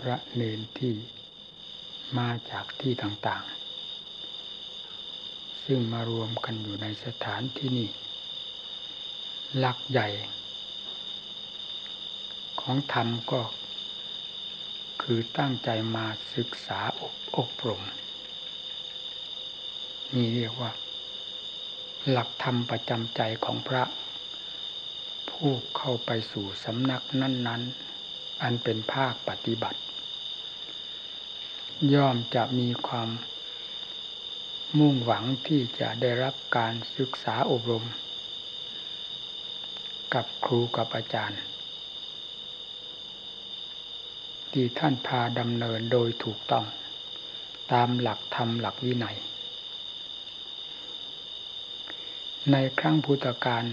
พระเนนที่มาจากที่ต่างๆ ซึ่งมารวมกันอยู่ในสถานที่นี้หลักใหญ่ ของธรรมก็คือตั้งใจมาศึกษาอบอบรม นี่เรียกว่า หลักธรรมประจำใจของพระ ผู้เข้าไปสู่สำนักนั้น ๆ อันเป็นภาคปฏิบัติ ย่อมจะมีความมุ่งหวังที่จะได้รับการศึกษาอบรม กับครูกับอาจารย์ ที่ท่านพาดำเนินโดยถูกต้อง ตามหลักธรรมหลักวินัย ในครั้งพุทธกาล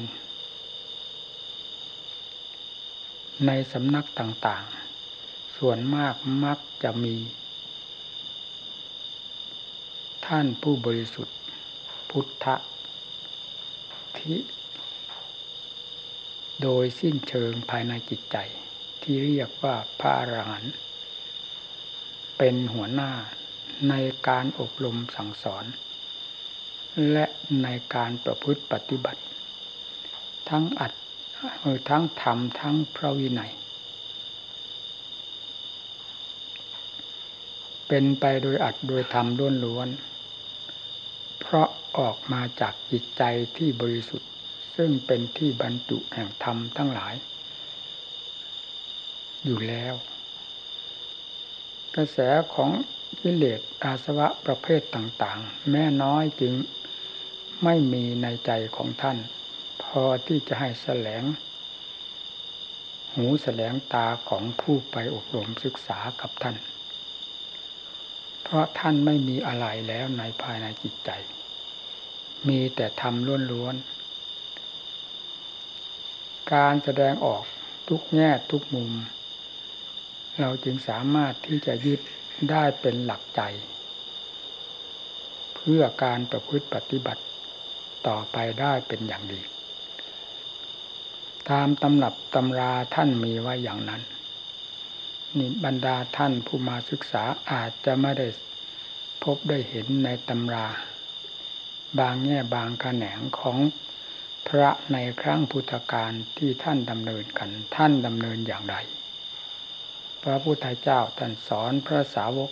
ในสำนักต่างๆ ส่วนมากมักจะมี ท่านผู้บริสุทธิ์ พุทธที่โดยสิ้นเชิงภายในจิตใจ ที่เรียกว่าพระอรหันต์เป็นหัวหน้าในการอบรมสั่งสอน และในการประพฤติปฏิบัติ ทั้งอัดทั้งธรรมทั้งพระวินัย เป็นไปโดยอัดโดยธรรมล้วนๆ เพราะออกมาจากจิตใจที่บริสุทธิ์ ซึ่งเป็นที่บรรจุแห่งธรรมทั้งหลาย อยู่แล้ว กระแสของกิเลสอาสวะประเภทต่างๆ แม่น้อยจึงไม่มีในใจของท่าน พอที่จะให้แสลง หูแสลงตาของผู้ไปอบรมศึกษากับท่าน เพราะท่านไม่มีอะไรแล้วในภายในจิตใจ มีแต่ทำล้วนๆ การแสดงออกทุกแง่ทุกมุม เราจึงสามารถที่จะยึดได้เป็นหลักใจ เพื่อการประพฤติปฏิบัติต่อไปได้เป็นอย่างดี ตามตำรับตำราท่านมีไว้อย่างนั้นนี่บรรดาท่านผู้มาศึกษาอาจจะไม่ได้พบได้เห็นในตำรา บางแง่บางขแขนงของพระในครั้งพุทธกาลที่ท่านดำเนินกันท่านดำเนินอย่างไร พระพุทธเจ้าท่านสอนพระสาวก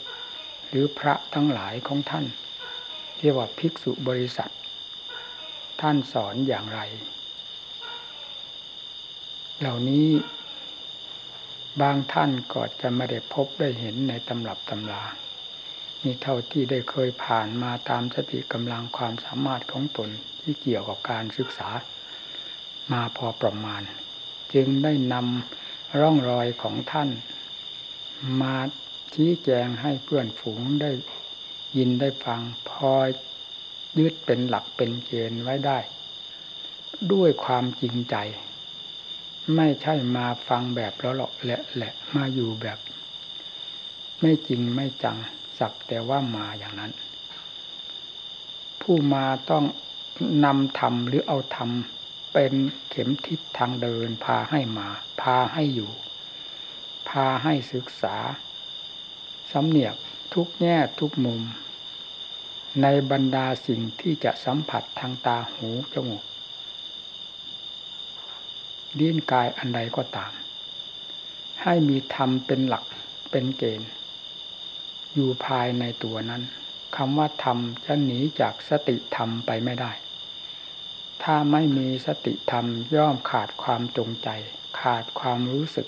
หรือพระทั้งหลายของท่านเรียกว่าภิกษุบริษัท ท่านสอนอย่างไร เหล่านี้บางท่านก็จะไม่ได้พบได้เห็นในตำรับตำรา นี่เท่าที่ได้เคยผ่านมาตามสติกำลังความสามารถของตนที่เกี่ยวกับการศึกษา มาพอประมาณ จึงได้นำร่องรอยของท่าน มาชี้แจงให้เพื่อนฝูงได้ยินได้ฟังพอยึดเป็นหลักเป็นเกณฑ์ไว้ได้ ด้วยความจริงใจ ไม่ใช่มาฟังแบบละเลาะแหละแหละมาอยู่แบบ ไม่จริงไม่จัง สักแต่ว่ามาอย่างนั้น ผู้มาต้องนำธรรมหรือเอาธรรมเป็นเข็มทิศทางเดิน พาให้มา พาให้อยู่ พาให้ศึกษาสำเนียกทุกแง่ทุกมุม ในบรรดาสิ่งที่จะสัมผัสทางตาหูจมูกดิ้นกายอันใดก็ตาม ให้มีธรรมเป็นหลักเป็นเกณฑ์ อยู่ภายในตัวนั้นคำว่าธรรมจะหนีจากสติธรรมไปไม่ได้ ถ้าไม่มีสติธรรมย่อมขาดความจงใจ ขาดความรู้สึก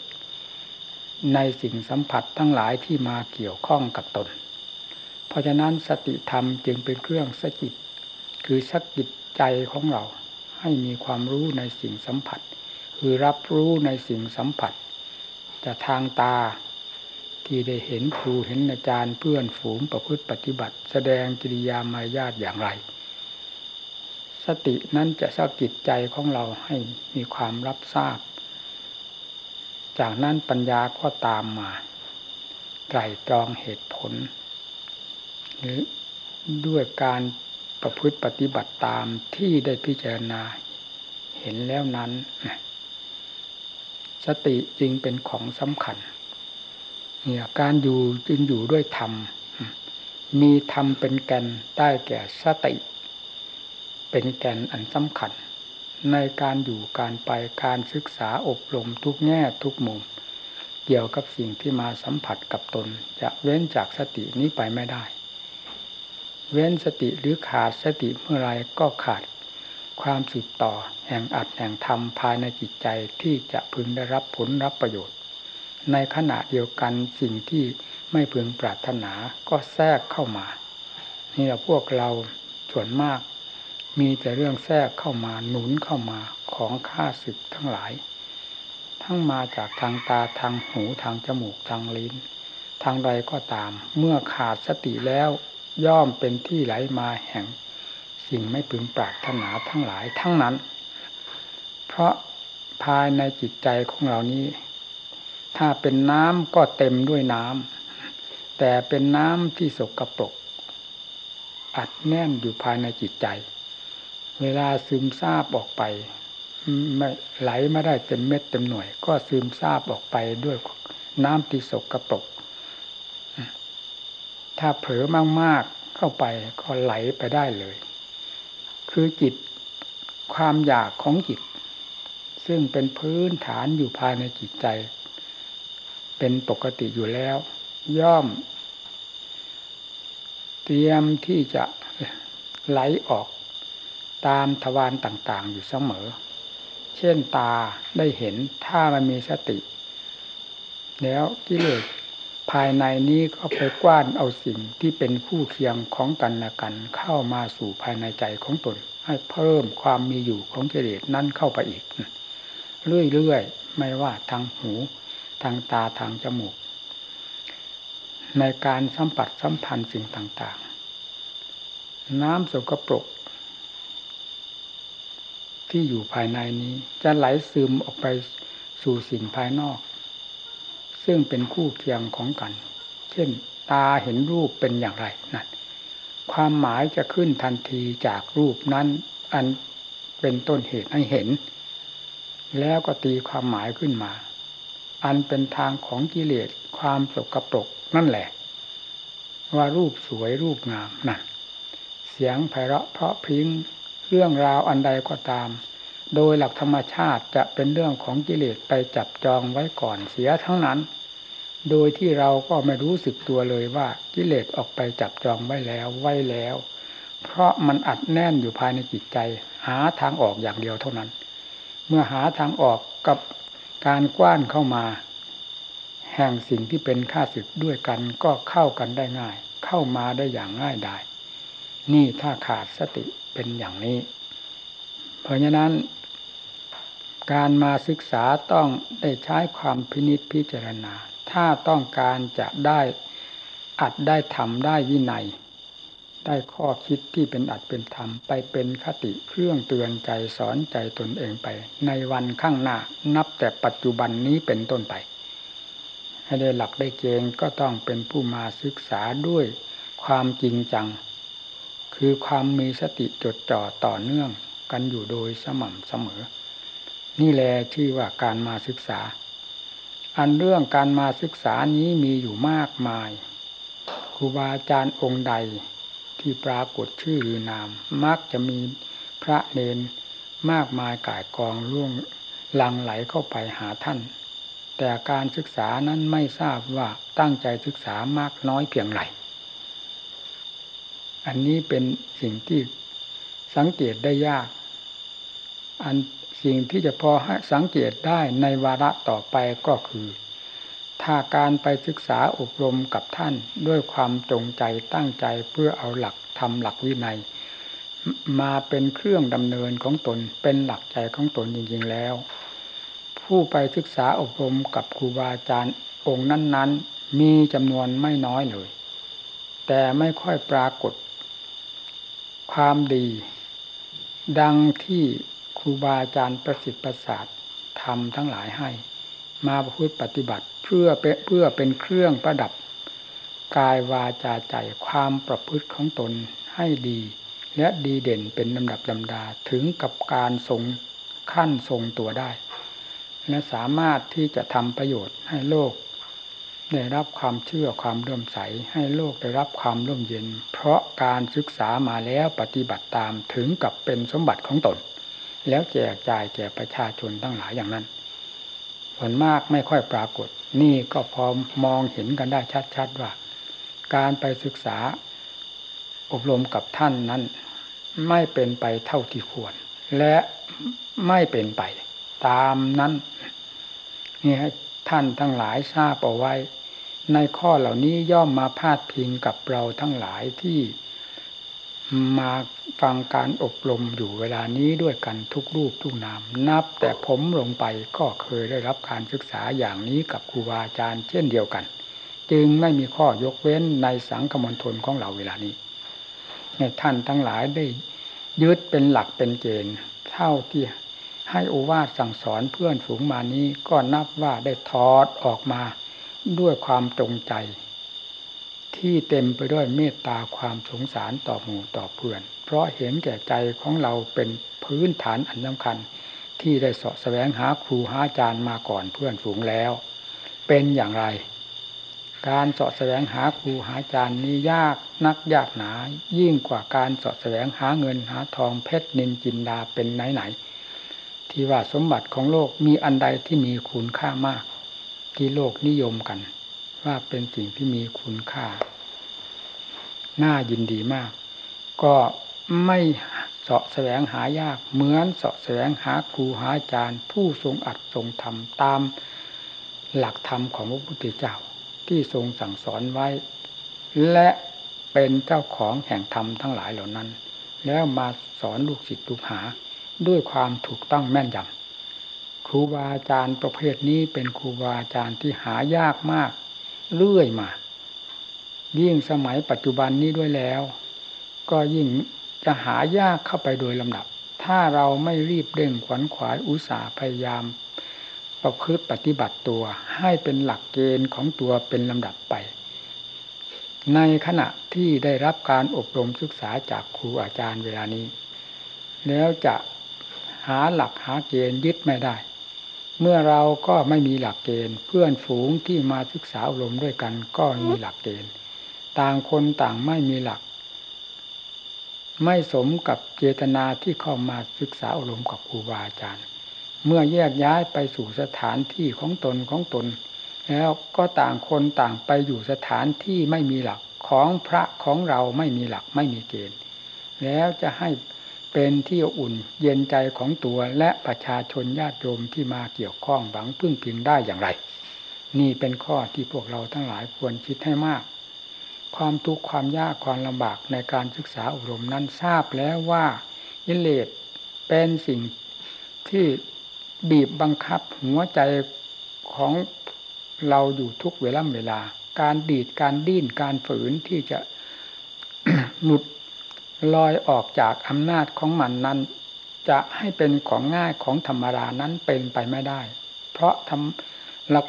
ในสิ่งสัมผัสทั้งหลายที่มาเกี่ยวข้องกับตน เพราะฉะนั้นสติธรรมจึงเป็นเครื่องสกิดคือสกิดใจของเรา ให้มีความรู้ในสิ่งสัมผัส คือรับรู้ในสิ่งสัมผัส จะทางตา ที่ได้เห็นครูเห็นอาจารย์เพื่อนฝูงประพฤติปฏิบัติ แสดงกิริยามารยาทอย่างไร สตินั้นจะสะกิดใจของเราให้มีความรับทราบ จากนั้นปัญญาก็ตามมาไตรตรองเหตุผล หรือด้วยการประพฤติปฏิบัติตามที่ได้พิจารณาเห็นแล้วนั้น สติจริงเป็นของสำคัญ เนี่ยการอยู่จึงอยู่ด้วยธรรม มีธรรมเป็นแกนได้แก่สติ เป็นแกนอันสำคัญ ในการอยู่การไปการศึกษาอบรมทุกแง่ทุกมุม เกี่ยวกับสิ่งที่มาสัมผัสกับตน จะเว้นจากสตินี้ไปไม่ได้ เว้นสติหรือขาดสติเมื่อไรก็ขาดความสืบต่อแห่งอัดแห่งธรรมภายในจิตใจที่จะพึงได้รับผลรับประโยชน์ ในขณะเดียวกันสิ่งที่ไม่พึงปรารถนาก็แทรกเข้ามา นี่แหละพวกเราส่วนมาก มีแต่เรื่องแทรกเข้ามาหนุนเข้ามาของข้าศึกทั้งหลาย ทั้งมาจากทางตาทางหูทางจมูกทางลิ้น ทางใดก็ตาม เมื่อขาดสติแล้วย่อมเป็นที่ไหลมาแห่ง สิ่งไม่พึงปรารถนาทั้งหลายทั้งนั้น เพราะภายในจิตใจของเรานี้ ถ้าเป็นน้ำก็เต็มด้วยน้ำแต่เป็นน้ำที่สกรปรกอัดแน่นอยู่ภายในจิตใจ เวลาซึมซาบออกไปไม่ไหลไม่ได้เต็มเม็ดเต็มหน่วย ก็ซึมซาบออกไปด้วยน้ำที่สกรปรกถ้าเผลอมากๆเข้าไปก็ไหลไปได้เลย คือจิตความอยากของจิต ซึ่งเป็นพื้นฐานอยู่ภายในจิตใจ เป็นปกติอยู่แล้ว ย่อม เตรียมที่จะไหลออกตามทวารต่างๆ อยู่เสมอ เช่นตาได้เห็นถ้ามันมีสติ แล้วกิเลสภายในนี้ก็ไปกว้านเอาสิ่งที่เป็นคู่เคียงของกันและกัน เข้ามาสู่ภายในใจของตน ให้เพิ่มความมีอยู่ของกิเลสนั้นเข้าไปอีก เรื่อยๆ ไม่ว่าทางหู ทางตาทางจมูก ในการสัมผัสสัมพันธ์สิ่งต่างๆ น้ำสกปรก ที่อยู่ภายในนี้ จะไหลซึมออกไปสู่สิ่งภายนอก ซึ่งเป็นคู่เคียงของกัน เช่นตาเห็นรูปเป็นอย่างไรนั่นความหมายจะขึ้นทันทีจากรูปนั้น อันเป็นต้นเหตุให้เห็น แล้วก็ตีความหมายขึ้นมา อันเป็นทางของกิเลสความสกปรกนั่นแหละ ว่ารูปสวยรูปงามนั่นเสียงไพเราะเพราะพิงเรื่องราวอันใดก็ตาม โดยหลักธรรมชาติจะเป็นเรื่องของกิเลสไปจับจองไว้ก่อนเสียทั้งนั้น โดยที่เราก็ไม่รู้สึกตัวเลยว่ากิเลสออกไปจับจองไว้แล้วไว้แล้ว เพราะมันอัดแน่นอยู่ภายในจิตใจ หาทางออกอย่างเดียวเท่านั้น เมื่อหาทางออกกับ การกว้านเข้ามา แห่งสิ่งที่เป็นข้าศึกด้วยกันก็เข้ากันได้ง่าย เข้ามาได้อย่างง่ายดายนี่ถ้าขาดสติเป็นอย่างนี้ เพราะฉะนั้น การมาศึกษาต้องได้ใช้ความพินิจพิจารณา ถ้าต้องการจะได้อัดได้ทำได้วินัย ได้ข้อคิดที่เป็นอัดเป็นธรรมไปเป็นคติเครื่องเตือนใจสอนใจตนเองไป ในวันข้างหน้านับแต่ปัจจุบันนี้เป็นต้นไป ให้ได้หลักได้เกณฑ์ก็ต้องเป็นผู้มาศึกษาด้วยความจริงจัง คือความมีสติจดจ่อต่อเนื่องกันอยู่โดยสม่ำเสมอ นี่แหละชื่อว่าการมาศึกษา อันเรื่องการมาศึกษานี้มีอยู่มากมายครูบาอาจารย์องค์ใด ที่ปรากฏชื่อหรือนาม มักจะมีพระเนนมากมายกายกองล่วงลังไหลเข้าไปหาท่าน แต่การศึกษานั้นไม่ทราบว่าตั้งใจศึกษามากน้อยเพียงไรอันนี้เป็นสิ่งที่สังเกตได้ยาก อันสิ่งที่จะพอสังเกตได้ในวาระต่อไปก็คือ ถ้าการไปศึกษาอบรมกับท่านด้วยความจงใจตั้งใจเพื่อเอาหลักทำหลักวินัย มาเป็นเครื่องดำเนินของตนเป็นหลักใจของตนจริงๆแล้ว ผู้ไปศึกษาอบรมกับครูบาอาจารย์องค์นั้น ๆ มีจำนวนไม่น้อยเลย แต่ไม่ค่อยปรากฏ ความดี ดังที่ครูบาอาจารย์ประสิทธิ์ประสาททำทั้งหลายให้ มาประพฤติปฏิบัติเพื่อเพื่อเป็นเครื่องประดับ กายวาจาใจความประพฤติของตนให้ดี และดีเด่นเป็นลำดับลำดาถึงกับการทรงขั้นทรงตัวได้ และสามารถที่จะทำประโยชน์ให้โลก ได้รับความเชื่อความเลื่อมใสให้โลกได้รับความร่มเย็น เพราะการศึกษามาแล้วปฏิบัติตามถึงกับเป็นสมบัติของตน แล้วแจกจ่ายแก่ประชาชนทั้งหลายอย่างนั้น ส่วนมากไม่ค่อยปรากฏ นี่ก็พอมองเห็นกันได้ชัดๆว่า การไปศึกษาอบรมกับท่านนั้น ไม่เป็นไปเท่าที่ควร และไม่เป็นไปตามนั้นนี่ให้ท่านทั้งหลายทราบเอาไว้ ในข้อเหล่านี้ย่อมมาพาดพิงกับเราทั้งหลายที่ มาฟังการอบรมอยู่เวลานี้ด้วยกันทุกรูปทุกนาม นับแต่ผมลงไปก็เคยได้รับการศึกษาอย่างนี้กับครูบาอาจารย์เช่นเดียวกัน จึงไม่มีข้อยกเว้นในสังคมณฑลของเราเวลานี้ให้ท่านทั้งหลายได้ยึดเป็นหลักเป็นเกณฑ์เท่าที่ให้โอวาทสั่งสอนเพื่อนฝูงมานี้ก็นับว่าได้ทอดออกมาด้วยความจงใจ ที่เต็มไปด้วยเมตตาความสงสารต่อหมู่ต่อเพื่อน เพราะเห็นแก่ใจของเราเป็นพื้นฐานอันสำคัญ ที่ได้สาะแสวงหาครูหาอาจารย์มาก่อนเพื่อนฝูงแล้ว เป็นอย่างไร การสาะแสวงหาครูหาอาจารย์นี้ยากนักยากหนา ยิ่งกว่าการสาะแสวงหาเงินหาทองเพชรนินจินดาเป็นไหนไหนที่ว่าสมบัติของโลกมีอันใดที่มีคุณค่ามาก ที่โลกนิยมกัน ว่าเป็นสิ่งที่มีคุณค่า น่ายินดีมาก ก็ไม่เสาะแสวงหายาก เหมือนเสาะแสวงหาครูหาอาจารย์ ผู้ทรงอัดทรงธรรมตามหลักธรรมของพระพุทธเจ้าที่ทรงสั่งสอนไว้ และเป็นเจ้าของแห่งธรรมทั้งหลายเหล่านั้น แล้วมาสอนลูกศิษย์ลูกหาด้วยความถูกต้องแม่นยำครูบาอาจารย์ประเภทนี้เป็นครูบาอาจารย์ที่หายากมาก เรื่อยมา ยิ่งสมัยปัจจุบันนี้ด้วยแล้ว ก็ยิ่งจะหายากเข้าไปโดยลำดับ ถ้าเราไม่รีบเร่งขวัญขวายอุตสาห์พยายาม ประพฤติปฏิบัติตัวให้เป็นหลักเกณฑ์ของตัวเป็นลำดับไป ในขณะที่ได้รับการอบรมศึกษาจากครูอาจารย์เวลานี้ แล้วจะหาหลักหาเกณฑ์ยึดไม่ได้ เมื่อเราก็ไม่มีหลักเกณฑ์ เพื่อนฝูงที่มาศึกษาอบรมด้วยกัน ก็มีหลักเกณฑ์ ต่างคนต่างไม่มีหลัก ไม่สมกับเจตนาที่เข้ามาศึกษาอบรมกับครูบาอาจารย์ เมื่อแยกย้ายไปสู่สถานที่ของตนของตน แล้วก็ต่างคนต่างไปอยู่สถานที่ไม่มีหลักของพระของเราไม่มีหลักไม่มีเกณฑ์ แล้วจะให้ เป็นที่อุ่นเย็นใจของตัวและประชาชนญาติโยมที่มาเกี่ยวข้องหวังพึ่งพิงได้อย่างไร นี่เป็นข้อที่พวกเราทั้งหลายควรคิดให้มาก ความทุกข์ความยากความลำบากในการศึกษาอบรมนั้นทราบแล้วว่ายิเลสเป็นสิ่งที่บีบบังคับหัวใจของเราอยู่ทุกเวลาเวลา การดีดการดิ้นการฝืนที่จะหลุด ลอยออกจากอำนาจของมันนั้น จะให้เป็นของง่ายของธรรมดานั้นเป็นไปไม่ได้ เพราะทำหลัก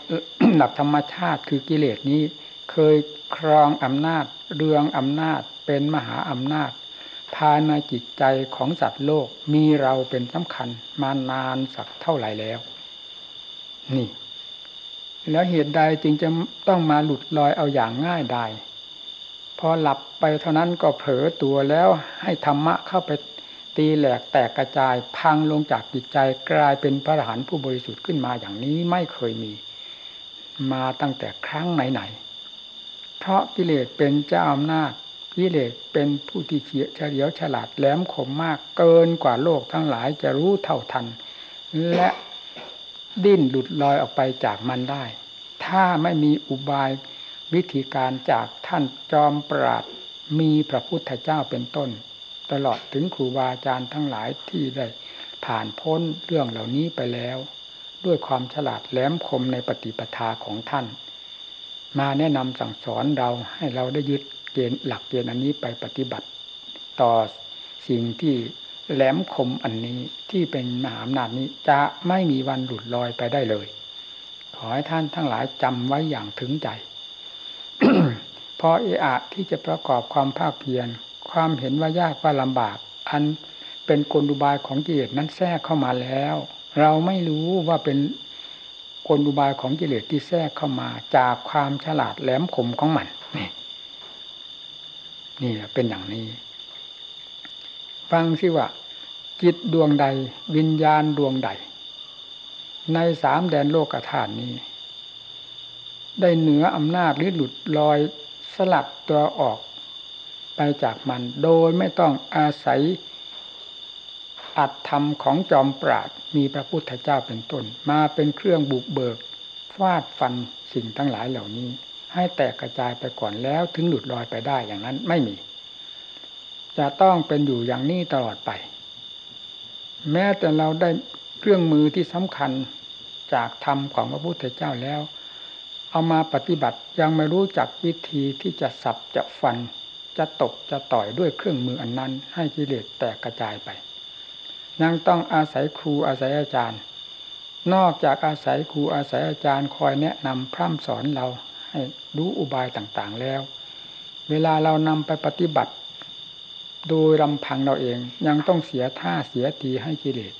หลักธรรมชาติคือกิเลสนี้ เคยครองอำนาจ เรืองอำนาจ เป็นมหาอำนาจภายในจิตใจของสัตว์โลกมีเราเป็นสำคัญมานานสักเท่าไหร่แล้ว นี่ แล้วเหตุใดจึงจะต้องมาหลุดลอยเอาอย่างง่ายได้ พอหลับไปเท่านั้นก็เผลอตัวแล้วให้ธรรมะเข้าไปตีแหลกแตกกระจายพังลงจากจิตใจกลายเป็นพระอรหันต์ผู้บริสุทธิ์ขึ้นมาอย่างนี้ไม่เคยมี มาตั้งแต่ครั้งไหนๆเพราะกิเลสเป็นเจ้าอำนาจกิเลสเป็นผู้ที่เฉียเฉลียวฉลาดแหลมคมมากเกินกว่าโลกทั้งหลายจะรู้เท่าทัน และดิ้นหลุดลอยออกไปจากมันได้ ถ้าไม่มีอุบาย วิธีการจากท่านจอมปราดมีพระพุทธเจ้าเป็นต้น ตลอดถึงครูบาอาจารย์ทั้งหลายที่ได้ผ่านพ้นเรื่องเหล่านี้ไปแล้ว ด้วยความฉลาดแหลมคมในปฏิปทาของท่าน มาแนะนำสั่งสอนเราให้เราได้ยึดเกณฑ์หลักเกณฑ์อันนี้ไปปฏิบัติ ต่อสิ่งที่แหลมคมอันนี้ที่เป็นมหาอำนาจนี้จะไม่มีวันหลุดลอยไปได้เลย ขอให้ท่านทั้งหลายจำไว้อย่างถึงใจ พอเออะที่จะประกอบความภาคเพียร ความเห็นว่ายากว่าลำบาก อันเป็นกลอุบายของกิเลสนั้นแทรกเข้ามาแล้ว เราไม่รู้ว่าเป็นกลอุบายของกิเลสที่แทรกเข้ามา จากความฉลาดแหลมคมของมันนี่นี่เป็นอย่างนี้ ฟังสิว่า จิตดวงใด วิญญาณดวงใด ในสามแดนโลกธาตุนี้ ได้เหนืออำนาจหรือหลุดลอย สลัดตัวออกไปจากมันโดยไม่ต้องอาศัยอัตธรรมของจอมปราดมีพระพุทธเจ้าเป็นต้น มาเป็นเครื่องบุกเบิกฟาดฟันสิ่งทั้งหลายเหล่านี้ ให้แตกกระจายไปก่อนแล้วถึงหลุดลอยไปได้อย่างนั้นไม่มี จะต้องเป็นอยู่อย่างนี้ตลอดไป แม้แต่เราได้เครื่องมือที่สำคัญจากธรรมของพระพุทธเจ้าแล้ว เอามาปฏิบัติยังไม่รู้จักวิธีที่จะสับจะฟัน จะตบจะต่อยด้วยเครื่องมืออันนั้น ให้กิเลสแตกกระจายไปยังต้องอาศัยครูอาศัยอาจารย์ นอกจากอาศัยครูอาศัยอาจารย์คอยแนะนำพร่ำสอนเราให้รู้อุบายต่างๆแล้ว เวลาเรานำไปปฏิบัติ โดยลำพังเราเองยังต้องเสียท่าเสียทีให้กิเลส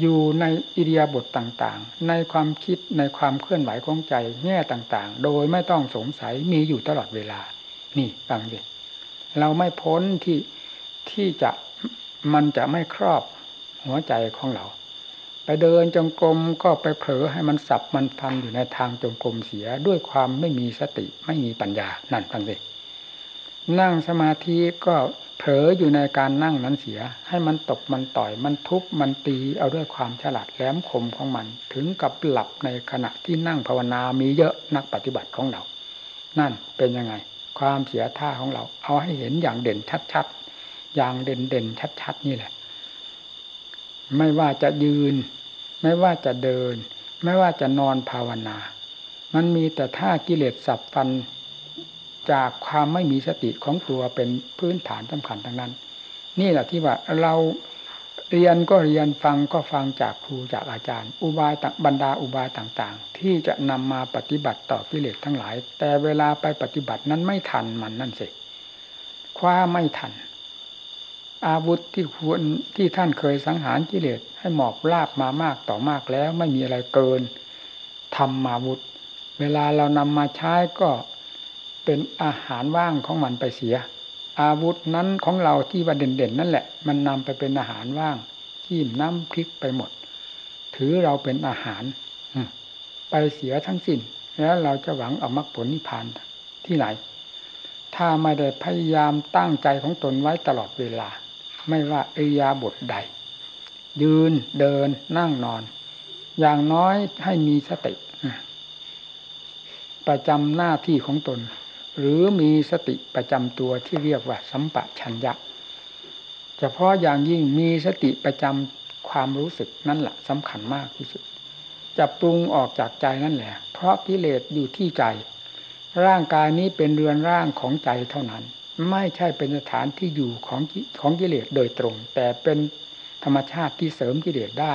อยู่ในอิริยาบถต่างๆ ในความคิดในความเคลื่อนไหวของใจแง่ต่างๆ โดยไม่ต้องสงสัยมีอยู่ตลอดเวลา นี่ฟังดิเราไม่พ้นที่ที่จะมันจะไม่ครอบหัวใจของเรา ไปเดินจงกรมก็ไปเผลอให้มันสับมันพันอยู่ในทางจงกรมเสียด้วยความไม่มีสติไม่มีปัญญานั่นฟังสินั่งสมาธิก็ เผลออยู่ในการนั่งนั้นเสีย ให้มันตกมันต่อยมันทุบมันตีเอาด้วยความฉลาดแหลมคมของมัน ถึงกับหลับในขณะที่นั่งภาวนามีเยอะนักปฏิบัติของเรา นั่นเป็นยังไง ความเสียท่าของเรา เอาให้เห็นอย่างเด่นชัดๆอย่างเด่นเด่นชัดๆนี่แหละ ไม่ว่าจะยืน ไม่ว่าจะเดิน ไม่ว่าจะนอนภาวนา มันมีแต่ท่ากิเลสสับฟัน จากความไม่มีสติของตัวเป็นพื้นฐานสำคัญทั้งนั้น นี่แหละที่ว่าเราเรียนก็เรียนฟังก็ฟังจากครูจากอาจารย์ อุบายบรรดาอุบายต่างๆ ที่จะนำมาปฏิบัติต่อกิเลสทั้งหลาย แต่เวลาไปปฏิบัตินั้นไม่ทันมันนั่นสิคว้าไม่ทัน อาวุธที่ควรที่ท่านเคยสังหารกิเลสให้หมอบราบมามากต่อมากแล้วไม่มีอะไรเกินทำมาวุธ เวลาเรานำมาใช้ก็ เป็นอาหารว่างของมันไปเสีย อาวุธนั้นของเราที่ว่าเด่นๆนั่นแหละ มันนำไปเป็นอาหารว่างขี้มน้ำพริกไปหมด ถือเราเป็นอาหารไปเสียทั้งสิ้น แล้วเราจะหวังเอามรรคผลนิพพานที่ไหน ถ้าไม่ได้พยายามตั้งใจของตนไว้ตลอดเวลา ไม่ว่าอิยาบทใด ยืนเดินนั่งนอน อย่างน้อยให้มีสติประจำหน้าที่ของตน หรือมีสติประจำตัวที่เรียกว่าสัมปะชัญญะเฉพาะอย่างยิ่งมีสติประจำความรู้สึกนั่นแหละสำคัญมากที่สุด จะปรุงออกจากใจนั่นแหละ เพราะกิเลสอยู่ที่ใจ ร่างกายนี้เป็นเรือนร่างของใจเท่านั้น ไม่ใช่เป็นสถานที่อยู่ของของกิเลสโดยตรง แต่เป็นธรรมชาติที่เสริมกิเลสได้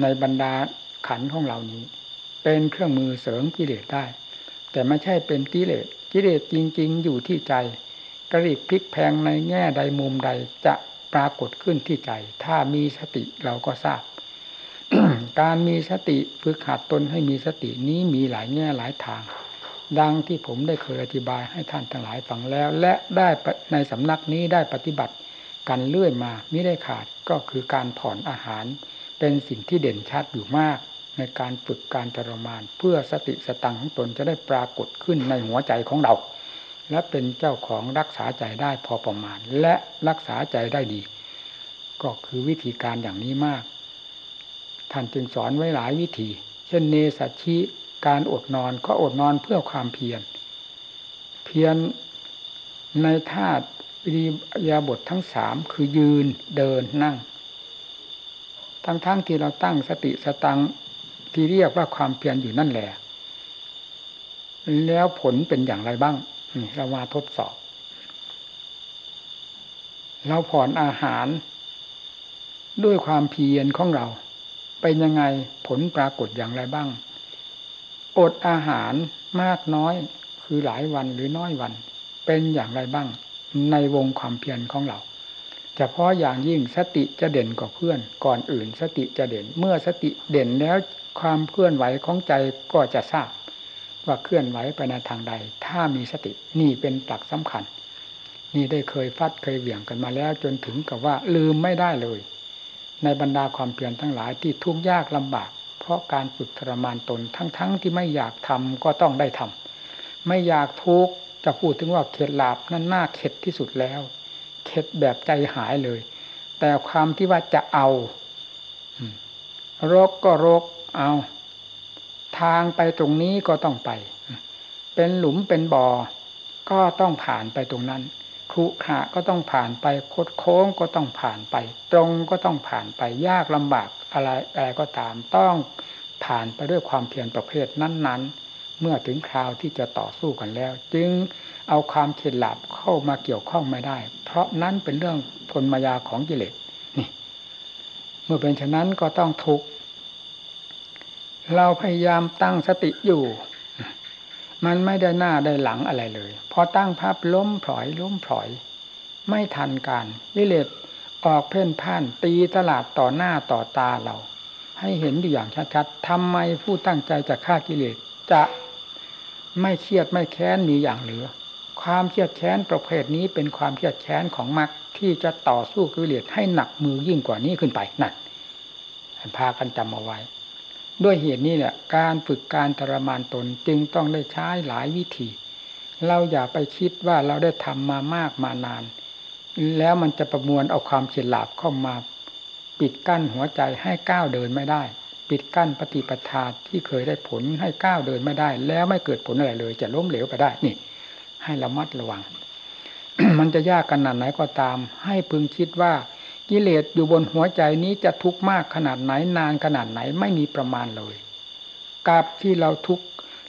ในบรรดาขันของเรานี้ เป็นเครื่องมือเสริมกิเลสได้ แต่ไม่ใช่เป็นกิเลสกิเลสจริง ๆ อยู่ที่ใจกระดิกพลิกแพงในแง่ใดมุมใดจะปรากฏขึ้นที่ใจ ถ้ามีสติเราก็ทราบ การมีสติฝึกหัดตนให้มีสตินี้มีหลายแง่หลายทาง ดังที่ผมได้เคยอธิบายให้ท่านทั้งหลายฟังแล้ว และได้ในสำนักนี้ได้ปฏิบัติกันเลื่อยมาไม่ได้ขาดก็คือการผ่อนอาหาร เป็นสิ่งที่เด่นชัดอยู่มาก ในการฝึกการทรมาน เพื่อสติสตังของตนจะได้ปรากฏขึ้นในหัวใจของเรา และเป็นเจ้าของรักษาใจได้พอประมาณ และรักษาใจได้ดี ก็คือวิธีการอย่างนี้มาก ท่านจึงสอนไว้หลายวิธี เช่นเนสัชิการอดนอนก็อดนอนเพื่อความเพียรเพียรในท่าอิยาบททั้งสามคือยืนเดินนั่ง ทั้งๆทที่เราตั้งสติสตัง ที่เรียกว่าความเพียรอยู่นั่นแหละ แล้วผลเป็นอย่างไรบ้างเรามาทดสอบ เราผ่อนอาหาร ด้วยความเพียรของเรา เป็นยังไงผลปรากฏอย่างไรบ้าง อดอาหารมากน้อยคือหลายวันหรือน้อยวัน เป็นอย่างไรบ้าง ในวงความเพียรของเราเฉพาะอย่างยิ่งสติจะเด่นกว่าเพื่อน ก่อนอื่นสติจะเด่น เมื่อสติเด่นแล้ว ความเคลื่อนไหวของใจก็จะทราบว่าเคลื่อนไหวไปในทางใด ถ้ามีสตินี่เป็นหลักสำคัญ นี่ได้เคยฟัดเคยเหวี่ยงกันมาแล้วจนถึงกับว่าลืมไม่ได้เลย ในบรรดาความเพียรทั้งหลายที่ทุกข์ยากลำบาก เพราะการฝึกทรมานตนทั้งๆทที่ไม่อยากทำก็ต้องได้ทำไม่อยากทุกข์จะพูดถึงว่าเข็ดหลาบนั่นน่าเข็ดที่สุดแล้ว เข็ดแบบใจหายเลย แต่ความที่ว่าจะเอารกก็รก เอาทางไปตรงนี้ก็ต้องไป เป็นหลุมเป็นบ่อ ก็ต้องผ่านไปตรงนั้นครุขะก็ต้องผ่านไปคดโค้งก็ต้องผ่านไป ตรงก็ต้องผ่านไปยากลำบากอะไรอะไรก็ตามต้องผ่านไปด้วยความเพียรประเภทนั้นๆ เมื่อถึงคราวที่จะต่อสู้กันแล้ว จึงเอาความเข็ดหลับเข้ามาเกี่ยวข้องไม่ได้ เพราะนั้นเป็นเรื่องทนมายาของกิเลสนี่ เมื่อเป็นฉะนั้นก็ต้องทุกข์ เราพยายามตั้งสติอยู่ มันไม่ได้หน้าได้หลังอะไรเลย พอตั้งภาพล้มพลอยล้มพลอย ไม่ทันการวิเลศออกเพ่นพ่าน ตีตลาดต่อหน้าต่อตาเรา ให้เห็นอยู่อย่างชัดๆทำไมผู้ตั้งใจจะฆ่ากิเลสจะไม่เครียดไม่แค้นมีอย่างเหลือ ความเครียดแค้นประเภทนี้เป็นความเครียดแค้นของมรรคที่จะต่อสู้กิเลสให้หนักมือยิ่งกว่านี้ขึ้นไปนั่นพากันจำเอาไว้ ด้วยเหตุนี้แหละการฝึกการทรมานตนจึงต้องได้ใช้หลายวิธี เราอย่าไปคิดว่าเราได้ทำมามากมานาน แล้วมันจะประมวลเอาความเฉียดหลาบเข้ามา ปิดกั้นหัวใจให้ก้าวเดินไม่ได้ ปิดกั้นปฏิปทาที่เคยได้ผลให้ก้าวเดินไม่ได้ แล้วไม่เกิดผลอะไรเลย จะล้มเหลวไปได้นี่ ให้ระมัดระวัง มันจะยากขนาดไหนก็ตาม ให้พึงคิดว่า กิเลสอยู่บนหัวใจนี้จะทุกข์มากขนาดไหนนานขนาดไหนไม่มีประมาณเลยกับที่เราทุกข์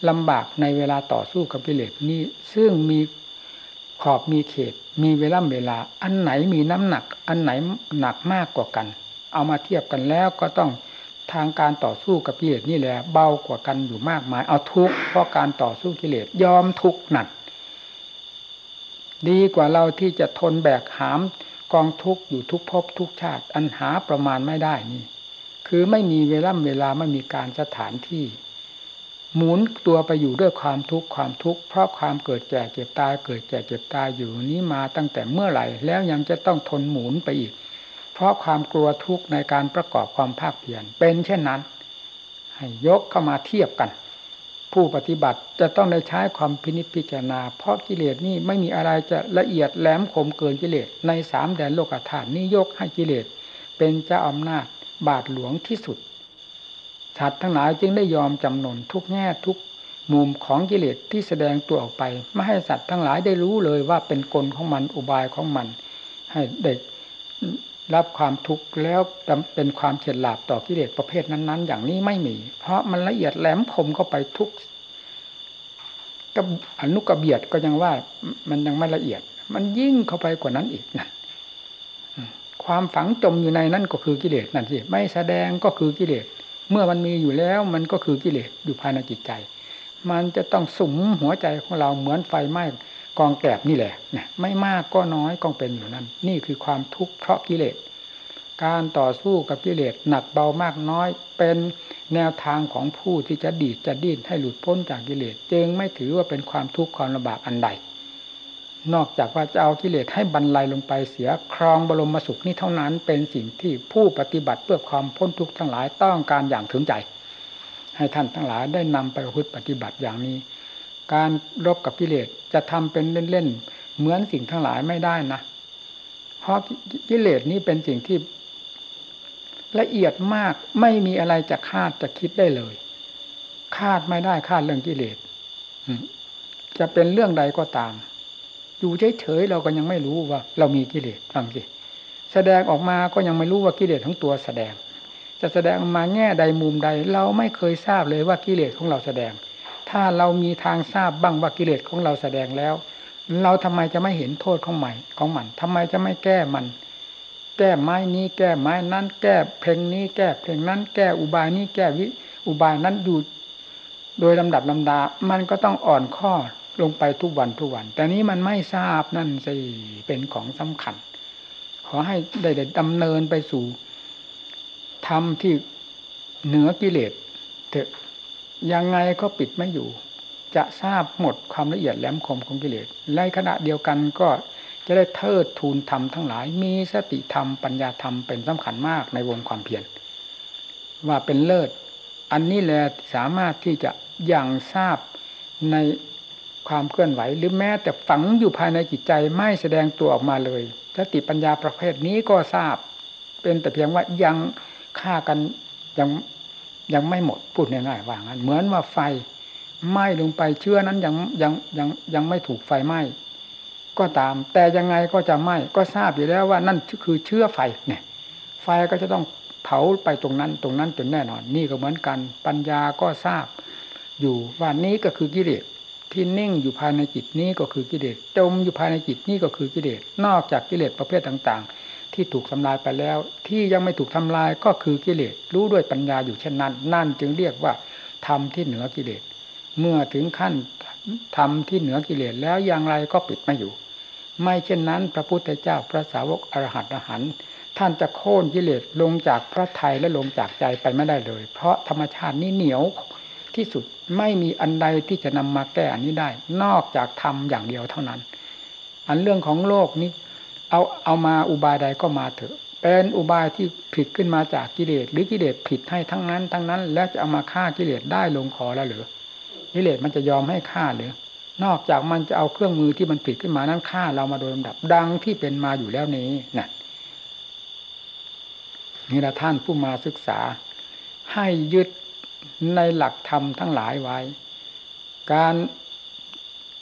ลำบากในเวลาต่อสู้กับกิเลสนี้ซึ่งมีขอบมีเขต มีเวลาเวลา อันไหนมีน้ำหนัก อันไหนหนักมากกว่ากัน เอามาเทียบกันแล้วก็ต้องทางการต่อสู้กับกิเลสนี่แหละเบากว่ากันอยู่มากมาย เอาทุกข์เพราะการต่อสู้กิเลสยอมทุกข์หนัก ดีกว่าเราที่จะทนแบกหาม กองทุกข์อยู่ทุกภพทุกชาติอันหาประมาณไม่ได้นี่ คือไม่มีเวลาเวลาไม่มีการสถานที่ หมุนตัวไปอยู่ด้วยความทุกข์ความทุกข์เพราะความเกิดแก่เจ็บตายเกิดแก่เจ็บตายอยู่นี้มาตั้งแต่เมื่อไหร่ แล้วยังจะต้องทนหมุนไปอีก เพราะความกลัวทุกข์ในการประกอบความภาคเพียรเป็นเช่นนั้น ให้ยกเข้ามาเทียบกัน ผู้ปฏิบัติจะต้องได้ใช้ความพินิจพิจารณา เพราะกิเลสนี่ไม่มีอะไรจะละเอียดแหลมคมเกินกิเลสในสามแดนโลกธาตุนี้ยกให้กิเลส เป็นเจ้าอำนาจบาทหลวงที่สุดสัตว์ทั้งหลายจึงได้ยอมจำนนทุกแง่ทุกมุมของกิเลสที่แสดงตัวออกไป ไม่ให้สัตว์ทั้งหลายได้รู้เลยว่าเป็นกลของมันอุบายของมัน ให้เด็ก รับความทุกข์แล้วเป็นความเฉลียหลาบต่อกิเลสประเภทนั้น ๆ อย่างนี้ไม่มี เพราะมันละเอียดแหลมคมเข้าไปทุกกับอนุกระเบียดก็ยังว่ามันยังไม่ละเอียด มันยิ่งเข้าไปกว่านั้นอีกนะความฝังจมอยู่ในนั้นก็คือกิเลสนั่นสิไม่แสดงก็คือกิเลสเมื่อมันมีอยู่แล้วมันก็คือกิเลสอยู่ภายในจิตใจ มันจะต้องสุมหัวใจของเราเหมือนไฟไหม้ กองแกลบนี่แหละไม่มากก็น้อยก็เป็นอยู่นั้น นี่คือความทุกข์เพราะกิเลส การต่อสู้กับกิเลสหนักเบามากน้อย เป็นแนวทางของผู้ที่จะดีดจะดิ้นให้หลุดพ้นจากกิเลส จึงไม่ถือว่าเป็นความทุกข์ความลำบากอันใด นอกจากว่าจะเอากิเลสให้บรรลัยลงไปเสียครองบรมสุขนี้เท่านั้น เป็นสิ่งที่ผู้ปฏิบัติเพื่อความพ้นทุกข์ทั้งหลายต้องการอย่างถึงใจ ให้ท่านทั้งหลายได้นำไปพฤติปฏิบัติอย่างนี้ การรบกับกิเลสจะทำเป็นเล่นๆเหมือนสิ่งทั้งหลายไม่ได้นะเพราะกิเลสนี้เป็นสิ่งที่ละเอียดมากไม่มีอะไรจะคาดจะคิดได้เลย คาดไม่ได้คาดเรื่องกิเลสจะเป็นเรื่องใดก็ตาม อยู่เฉยๆเราก็ยังไม่รู้ว่า เรามีกิเลสฟังสิแสดงออกมาก็ยังไม่รู้ว่ากิเลสทั้งตัวแสดง จะแสดงมาแง่ใดมุมใด เราไม่เคยทราบเลยว่ากิเลสของเราแสดง ถ้าเรามีทางทราบบ้างว่ากิเลสของเราแสดงแล้ว เราทำไมจะไม่เห็นโทษของใหม่ของมันทำไมจะไม่แก้มัน แก้ไม้นี้ แก้ไม้นั้น แก้เพลงนี้ แก้เพลงนั้น แก้อุบายนี้ แก้วิอุบายนั้นอยู่โดยลำดับลำดา มันก็ต้องอ่อนข้อลงไปทุกวันทุกวัน แต่นี้มันไม่ทราบนั่นสิเป็นของสำคัญ ขอให้ได้ดำเนินไปสู่ธรรมที่เหนือกิเลสเถอะ ยังไงก็ปิดไม่อยู่ จะทราบหมดความละเอียดแหลมคมของกิเลสในขณะเดียวกันก็จะได้เทิดทูนธรรมทั้งหลาย มีสติธรรมปัญญาธรรมเป็นสำคัญมากในวงความเพียรว่าเป็นเลิศ อันนี้แหละสามารถที่จะยังทราบในความเคลื่อนไหว หรือแม้แต่ฝังอยู่ภายในจิตใจไม่แสดงตัวออกมาเลยสติปัญญาประเภทนี้ก็ทราบ เป็นแต่เพียงว่ายังฆ่ากันยัง ยังไม่หมดพูดง่ายๆว่างั้นเหมือนว่าไฟไหม้ลงไปเชื้อนั้นยังยังยังยังไม่ถูกไฟไหม้ก็ตาม แต่ยังไงก็จะไหม้ก็ทราบอยู่แล้วว่านั่นคือเชื้อไฟเนี่ย ไฟก็จะต้องเผาไปตรงนั้นตรงนั้นจนแน่นอน นี่ก็เหมือนกัน ปัญญาก็ทราบ อยู่ว่านี้ก็คือกิเลสที่นิ่งอยู่ภายในจิตนี้ก็คือกิเลสจมอยู่ภายในจิตนี้ก็คือกิเลสนอกจากกิเลสประเภทต่าง ๆ ที่ถูกทำลายไปแล้ว ที่ยังไม่ถูกทำลายก็คือกิเลสรู้ด้วยปัญญาอยู่เช่นนั้น นั่นจึงเรียกว่าธรรมที่เหนือกิเลสเมื่อถึงขั้นธรรมที่เหนือกิเลสแล้วอย่างไรก็ปิดไม่อยู่ ไม่เช่นนั้น พระพุทธเจ้าพระสาวกอรหัตอรหันท่านจะโค่นกิเลสลงจากพระทัยและลงจากใจไปไม่ได้เลย เพราะธรรมชาตินี้เหนียวที่สุดไม่มีอันใดที่จะนำมาแก้อันนี้ได้ นอกจากทำอย่างเดียวเท่านั้น อันเรื่องของโลกนี้ เอาเอามาอุบายใดก็มาเถอะ เป็นอุบายที่ผิดขึ้นมาจากกิเลสหรือกิเลสผิดให้ทั้งนั้น ทั้งนั้น แล้วจะเอามาฆ่ากิเลสได้ลงคอแล้วหรือกิเลสมันจะยอมให้ฆ่าหรือนอกจากมันจะเอาเครื่องมือที่มันผิดขึ้นมานั้นฆ่าเรามาโดยลำดับดังที่เป็นมาอยู่แล้วนี้นะนี่ละท่านผู้มาศึกษา ให้ยึดในหลักธรรมทั้งหลายไว้ การ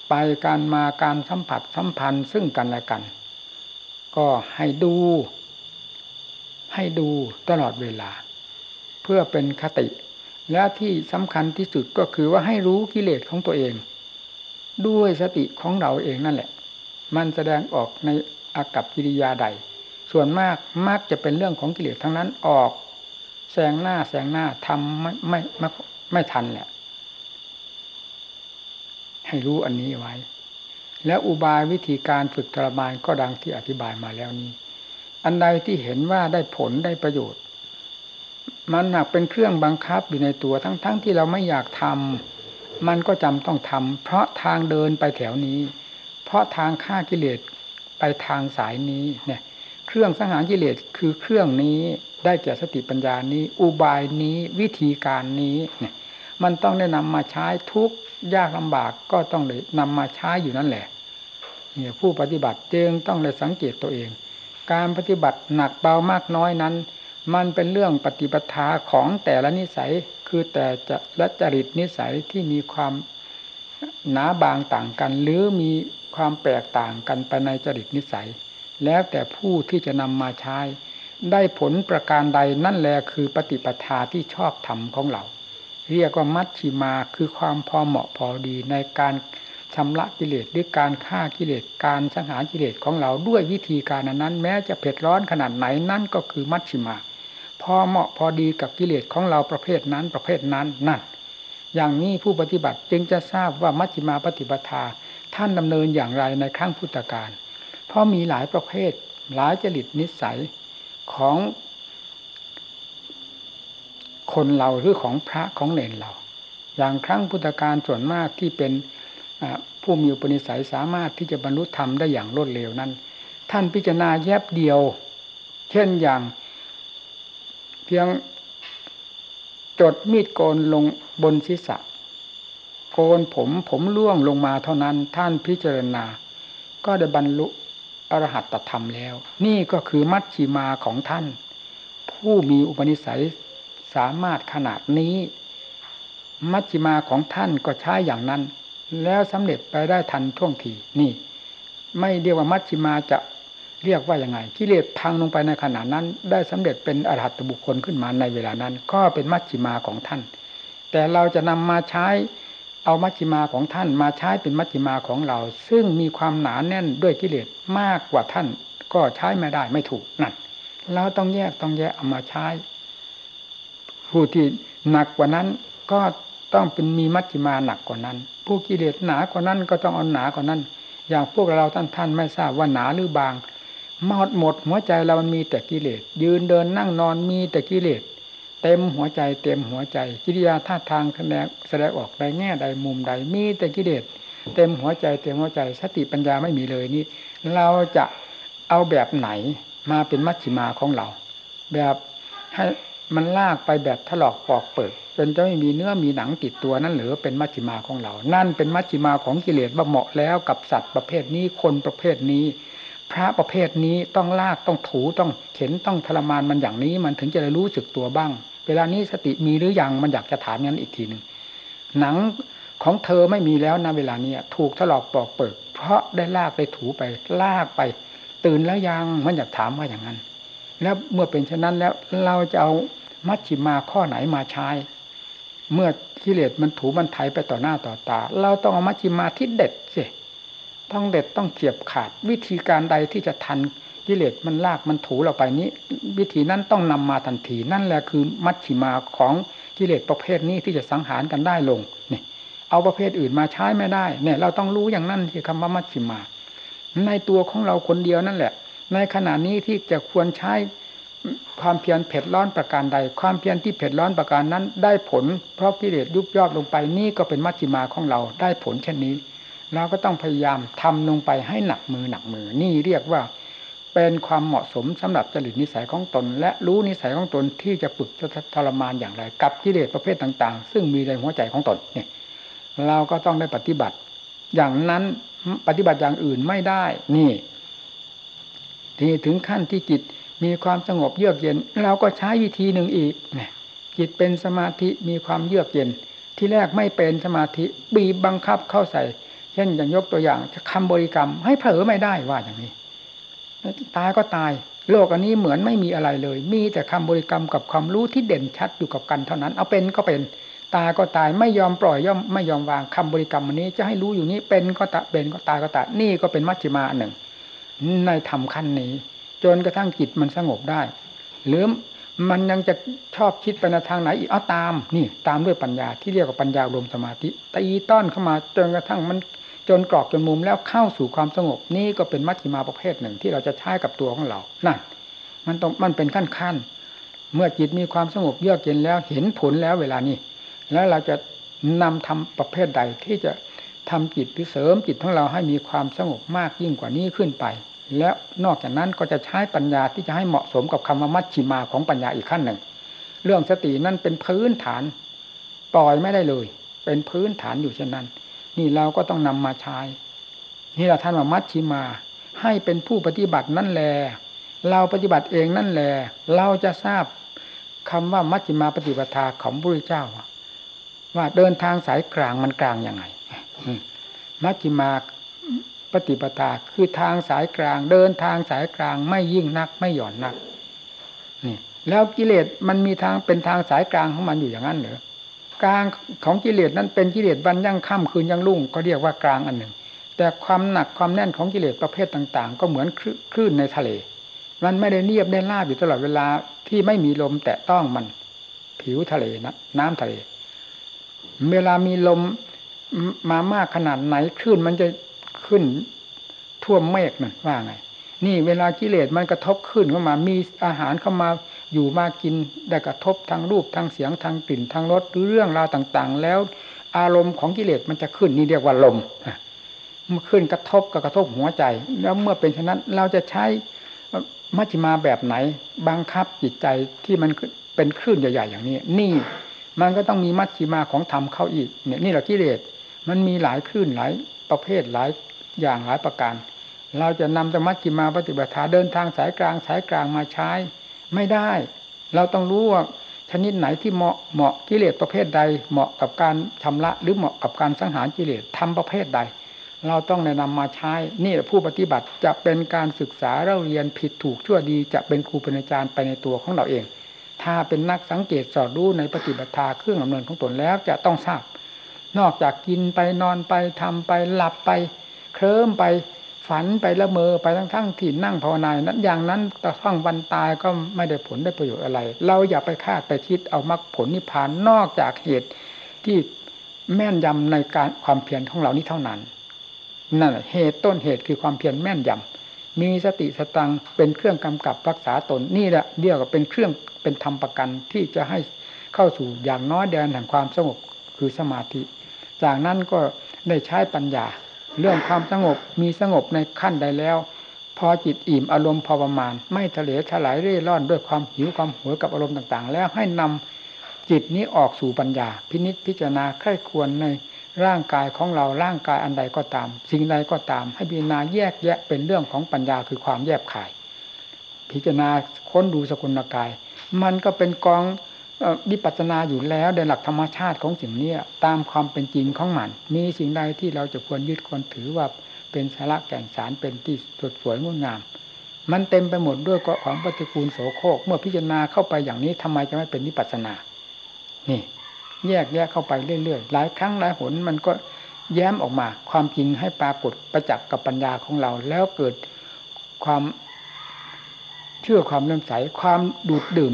ไปการมาการสัมผัสสัมพันธ์ซึ่งกันและกัน ก็ให้ดู ให้ดูตลอดเวลา เพื่อเป็นคติ และที่สำคัญที่สุดก็คือว่าให้รู้กิเลสของตัวเอง ด้วยสติของเราเองนั่นแหละ มันแสดงออกในอากับกิริยาใด ส่วนมากมักจะเป็นเรื่องของกิเลสทั้งนั้นออกแซงหน้าแซงหน้าทำไม่ไม่ไม่ไม่ทันแหละ ให้รู้อันนี้ไว้ แล้วอุบายวิธีการฝึกทรมานก็ดังที่อธิบายมาแล้วนี้ อันใดที่เห็นว่าได้ผลได้ประโยชน์ มันหนักเป็นเครื่องบังคับอยู่ในตัวทั้งๆทที่เราไม่อยากทำมันก็จำต้องทำเพราะทางเดินไปแถวนี้ เพราะทางฆ่ากิเลสไปทางสายนี้เนี่ยเครื่องสังหารกิเลสคือเครื่องนี้ได้แก่สติปัญญานี้ อุบายนี้วิธีการนี้เนี่ยมันต้องได้นำมาใช้ทุก ยากลำบากก็ต้องเลยนำมาใช้อยู่นั่นแหละเนี่ยผู้ปฏิบัติจึงต้องเลยสังเกตตัวเอง การปฏิบัติหนักเบามากน้อยนั้น มันเป็นเรื่องปฏิปทาของแต่ละนิสัยคือแต่จะละจริตนิสัยที่มีความหนาบางต่างกัน หรือมีความแตกต่างกันไปในจริตนิสัย แล้วแต่ผู้ที่จะนำมาใช้ ได้ผลประการใดนั่นแหละคือปฏิปทาที่ชอบธรรมของเรา เรียกว่ามัชชิมาคือความพอเหมาะพอดีในการชำระกิเลสหรือการฆ่ากิเลสการสังหารกิเลสของเราด้วยวิธีการนั้น แม้จะเผ็ดร้อนขนาดไหนนั่นก็คือมัชชิมาพอเหมาะพอดีกับกิเลสของเราประเภทนั้นประเภทนั้นนั่นอย่างนี้ผู้ปฏิบัติจึงจะทราบว่ามัชชิมาปฏิปทา ท่านดำเนินอย่างไรในครั้งพุทธกาลเพราะมีหลายประเภทหลายจริตนิสัยของ คนเราหรือของพระของเนรเรา อย่างครั้งพุทธการส่วนมากที่เป็นผู้มีอุปนิสัยสามารถที่จะบรรลุธรรมได้อย่างรวดเร็วนั้น ท่านพิจารณาแยบเดียว เช่นอย่างเพียงจดมีดโกนลงบนศีรษะ โกนผมผมล่วงลงมาเท่านั้นท่านพิจารณา ก็ได้บรรลุอรหัตตธรรมแล้ว นี่ก็คือมัชชิมาของท่าน ผู้มีอุปนิสัย สามารถขนาดนี้ มัชชิมาของท่านก็ใช้อย่างนั้น แล้วสำเร็จไปได้ทันท่วงทีนี่ ไม่เรียกว่ามัชชิมาจะเรียกว่ายังไงกิเลสพังลงไปในขณะนั้น ได้สำเร็จเป็นอรหัตบุคคลขึ้นมาในเวลานั้น ก็เป็นมัชชิมาของท่าน แต่เราจะนำมาใช้เอามัชฌิมาของท่าน มาใช้เป็นมัชฌิมาของเรา ซึ่งมีความหนาแน่นด้วยกิเลสมากกว่าท่าน ก็ใช้ไม่ได้ไม่ถูกนั่นเราต้องแยกต้องแยกเอามาใช้ ผู้ที่หนักกว่านั้นก็ต้องเป็นมีมัชฌิมาหนักกว่านั้น ผู้กิเลสหนากว่านั้นก็ต้องเอาหนากว่านั้น อย่างพวกเราท่านท่านไม่ทราบว่าหนาหรือบางหมดหมดหัวใจเรามันมีแต่กิเลส ยืนเดินนั่งนอนมีแต่กิเลส เต็มหัวใจเต็มหัวใจ กิริยาท่าทางแสดงแสดงออกในแง่ใดมุมใดมีแต่กิเลส เต็มหัวใจเต็มหัวใจสติปัญญาไม่มีเลยนี่เราจะเอาแบบไหนมาเป็นมัชฌิมาของเรา แบบให้ มันลากไปแบบถลอกปอกเปิดจนจะไม่มีเนื้อมีหนังติดตัวนั่นหรือเป็นมัชฌิมาของเรา นั่นเป็นมัชฌิมาของกิเลสว่าเหมาะแล้วกับสัตว์ประเภทนี้คนประเภทนี้ พระประเภทนี้ต้องลากต้องถูต้องเข็นต้องทรมานมันอย่างนี้ มันถึงจะได้รู้สึกตัวบ้าง เวลานี้สติมีหรือยังมันอยากจะถามนั้นอีกทีหนึ่งหนังของเธอไม่มีแล้วนะเวลานี้ถูกถลอกปอกเปิด เพราะได้ลากไปถูไปลากไป ตื่นแล้วยังมันอยากถามว่าอย่างนั้น แล้วเมื่อเป็นเช่นนั้นแล้วเราจะเอามัชฌิมาข้อไหนมาใช้ เมื่อกิเลสมันถูมันไถไปต่อหน้าต่อตา เราต้องเอามัชฌิมาที่เด็ดสิต้องเด็ดต้องเฉียบขาด วิธีการใดที่จะทันกิเลสมันลากมันถูเราไปนี้ วิธีนั้นต้องนำมาทันที นั่นแหละคือมัชฌิมาของกิเลสประเภทนี้ที่จะสังหารกันได้ลงนี่เอาประเภทอื่นมาใช้ไม่ได้ เนี่ย เราต้องรู้อย่างนั้นที่คำว่ามัชฌิมา ในตัวของเราคนเดียวนั่นแหละ ในขณะนี้ที่จะควรใช้ความเพียรเผ็ดร้อนประการใด ความเพียรที่เผ็ดร้อนประการนั้น ได้ผล เพราะกิเลสยุบยอดลงไปนี่ก็เป็นมัชฌิมาของเราได้ผลเช่นนี้ เราก็ต้องพยายามทำลงไปให้หนักมือหนักมือนี่เรียกว่า เป็นความเหมาะสมสำหรับจริตนิสัยของตน และรู้นิสัยของตนที่จะฝึกจะทรมานอย่างไร กับกิเลสประเภทต่าง ๆ ซึ่งมีในหัวใจของตนเนี่ยเราก็ต้องได้ปฏิบัติ อย่างนั้นปฏิบัติอย่างอื่นไม่ได้นี่ ทีถึงขั้นที่จิตมีความสงบเยือกเย็น เราก็ใช้วิธีหนึ่งอีกเนี่ยจิตเป็นสมาธิมีความเยือกเย็น ที่แรกไม่เป็นสมาธิบีบบังคับเข้าใส่ เช่นอย่างยกตัวอย่างคำบริกรรม ให้เผลอไม่ได้ว่าอย่างนี้ตายก็ตาย โลกอันนี้เหมือนไม่มีอะไรเลย มีแต่คำบริกรรมกับความรู้ที่เด่นชัดอยู่กับกันเท่านั้น เอาเป็นก็เป็นตายก็ตายไม่ยอมปล่อยย่อมไม่ยอมวางคำบริกรรมอันนี้ จะให้รู้อยู่นี้เป็นก็ตะเป็นก็ตายก็ตายนี่ก็เป็นมัชฌิมาหนึ่ง ในธรรมขั้นนี้ จนกระทั่งจิตมันสงบได้ หรือมันยังจะชอบคิดไปในทางไหนอีกเอาตามนี่ตามด้วยปัญญาที่เรียกว่าปัญญารวมสมาธิตีต้อนเข้ามาจนกระทั่งมันจนกรอกจนมุมแล้วเข้าสู่ความสงบ นี่ก็เป็นมัชฌิมาประเภทหนึ่งที่เราจะใช้กับตัวของเรานั่นมันต้องมันเป็นขั้นขั้นเมื่อจิตมีความสงบเยือกเย็นแล้วเห็นผลแล้วเวลานี้ แล้วเราจะนำทำประเภทใดที่จะทำจิตหรือเสริมจิตของเราให้มีความสงบมากยิ่งกว่านี้ขึ้นไป แล้วนอกจากนั้นก็จะใช้ปัญญาที่จะให้เหมาะสมกับคำว่ามัชชิมาของปัญญาอีกขั้นหนึ่ง เรื่องสตินั่นเป็นพื้นฐานปล่อยไม่ได้เลย เป็นพื้นฐานอยู่เช่นนั้น นี่เราก็ต้องนำมาใช้นี่เราท่านว่ามัชชิมา ให้เป็นผู้ปฏิบัตินั่นแหละเราปฏิบัติเองนั่นแหละเราจะทราบคำว่ามัชชิมาปฏิปทาของพระพุทธเจ้าว่าเดินทางสายกลางมันกลางยังไงมัชชิมา ปฏิปทาคือทางสายกลาง เดินทางสายกลางไม่ยิ่งนักไม่หย่อนนักนี่แล้วกิเลสมันมีทางเป็นทางสายกลางของมันอยู่อย่างนั้นเหรอกลางของกิเลสนั้นเป็นกิเลสวันยั่งค่ำคืนยั่งรุ่ง ก็เรียกว่ากลางอันหนึ่ง แต่ความหนักความแน่นของกิเลสประเภทต่าง ๆ ก็เหมือนคลื่นในทะเล มันไม่ได้เนียบได้ลาบอยู่ตลอดเวลาที่ไม่มีลมแตะต้องมัน ผิวทะเลนะน้ำทะเล เวลามีลมมามากขนาดไหนคลื่นมันจะ ขึ้น ท่วมเมฆนั่นว่าไง นี่เวลากิเลสมันกระทบขึ้นเข้ามา มีอาหารเข้ามาอยู่มากินได้กระทบทางรูปทางเสียงทางกลิ่นทางรสหรือเรื่องราวต่างๆ แล้วอารมณ์ของกิเลสมันจะขึ้นนี่เรียกว่าลมเมื่อขึ้นกระทบกับกระทบหัวใจ แล้วเมื่อเป็นฉะนั้นเราจะใช้มัชฌิมาแบบไหนบังคับจิตใจที่มันเป็นคลื่นใหญ่ ๆ อย่างนี้ นี่มันก็ต้องมีมัชฌิมาของธรรมเข้าอีก เนี่ยนี่แหละกิเลสมันมีหลายคลื่นหลายประเภทหลาย อย่างหลายประการ เราจะนำธรรมจิมาปฏิบัติเดินทางสายกลางสายกลางมาใช้ ไม่ได้ เราต้องรู้ว่าชนิดไหนที่เหมาะเหมาะกิเลสประเภทใด เหมาะกับการชำระหรือเหมาะกับการสังหารกิเลสทำประเภทใด เราต้องแนะนำมาใช้นี่ผู้ปฏิบัติจะเป็นการศึกษาเราเรียนผิดถูกชั่วดีจะเป็นครูเป็นอาจารย์ไปในตัวของเราเอง ถ้าเป็นนักสังเกตสอดรู้ในปฏิบัติเครื่องดำเนินของตนแล้วจะต้องทราบ นอกจากกินไปนอนไปทำไปหลับไป เคลิ้มไปฝันไปละเมอไปทั้งทั้งที่นั่งภาวนานั้นอย่างนั้นตะทั้งวันตายก็ไม่ได้ผลได้ประโยชน์อะไร เราอย่าไปคาดไปคิดเอามรรคผลนิพพานนอกจากเหตุที่แม่นยำในการความเพียรของเรานี้เท่านั้นนั่นเหตุต้นเหตุคือความเพียรแม่นยำมีสติสตังเป็นเครื่องกำกับรักษาตนนี่แหละเรียวกว่าเป็นเครื่องเป็นธรรมประกันที่จะให้เข้าสู่อย่างน้อยแดนแห่งความสงบคือสมาธิ จากนั้นก็ได้ใช้ปัญญา เรื่องความสงบมีสงบในขั้นใดแล้ว พอจิตอิ่มอารมณ์พอประมาณ ไม่ทะเลถลายเร่ร่อนด้วยความหิวความหวยกับอารมณ์ต่างๆ แล้วให้นำจิตนี้ออกสู่ปัญญา พินิจพิจารณาใคร่ควรในร่างกายของเราร่างกายอันใดก็ตาม สิ่งใดก็ตาม ให้พิจารณาแยกแยะเป็นเรื่องของปัญญาคือความแยบขาย พิจารณาค้นดูสกุลกาย มันก็เป็นกอง วิปัสนาอยู่แล้วในหลักธรรมชาติของสิ่งนี้ตามความเป็นจริงของมัน มีสิ่งใดที่เราจะควรยึดควรถือว่าเป็นสาระแก่นสารเป็นที่สดสวยงดงาม มันเต็มไปหมดด้วยของปฏิกูลโสโครก เมื่อพิจารณาเข้าไปอย่างนี้ทำไมจะไม่เป็นวิปัสนา นี่ แยกแยกเข้าไปเรื่อยๆหลายครั้งหลายหนมันก็แย้มออกมา ความจริงให้ปรากฏประจักษ์กับปัญญาของเรา แล้วเกิดความเชื่อความเลื่อมใสความดูดดื่ม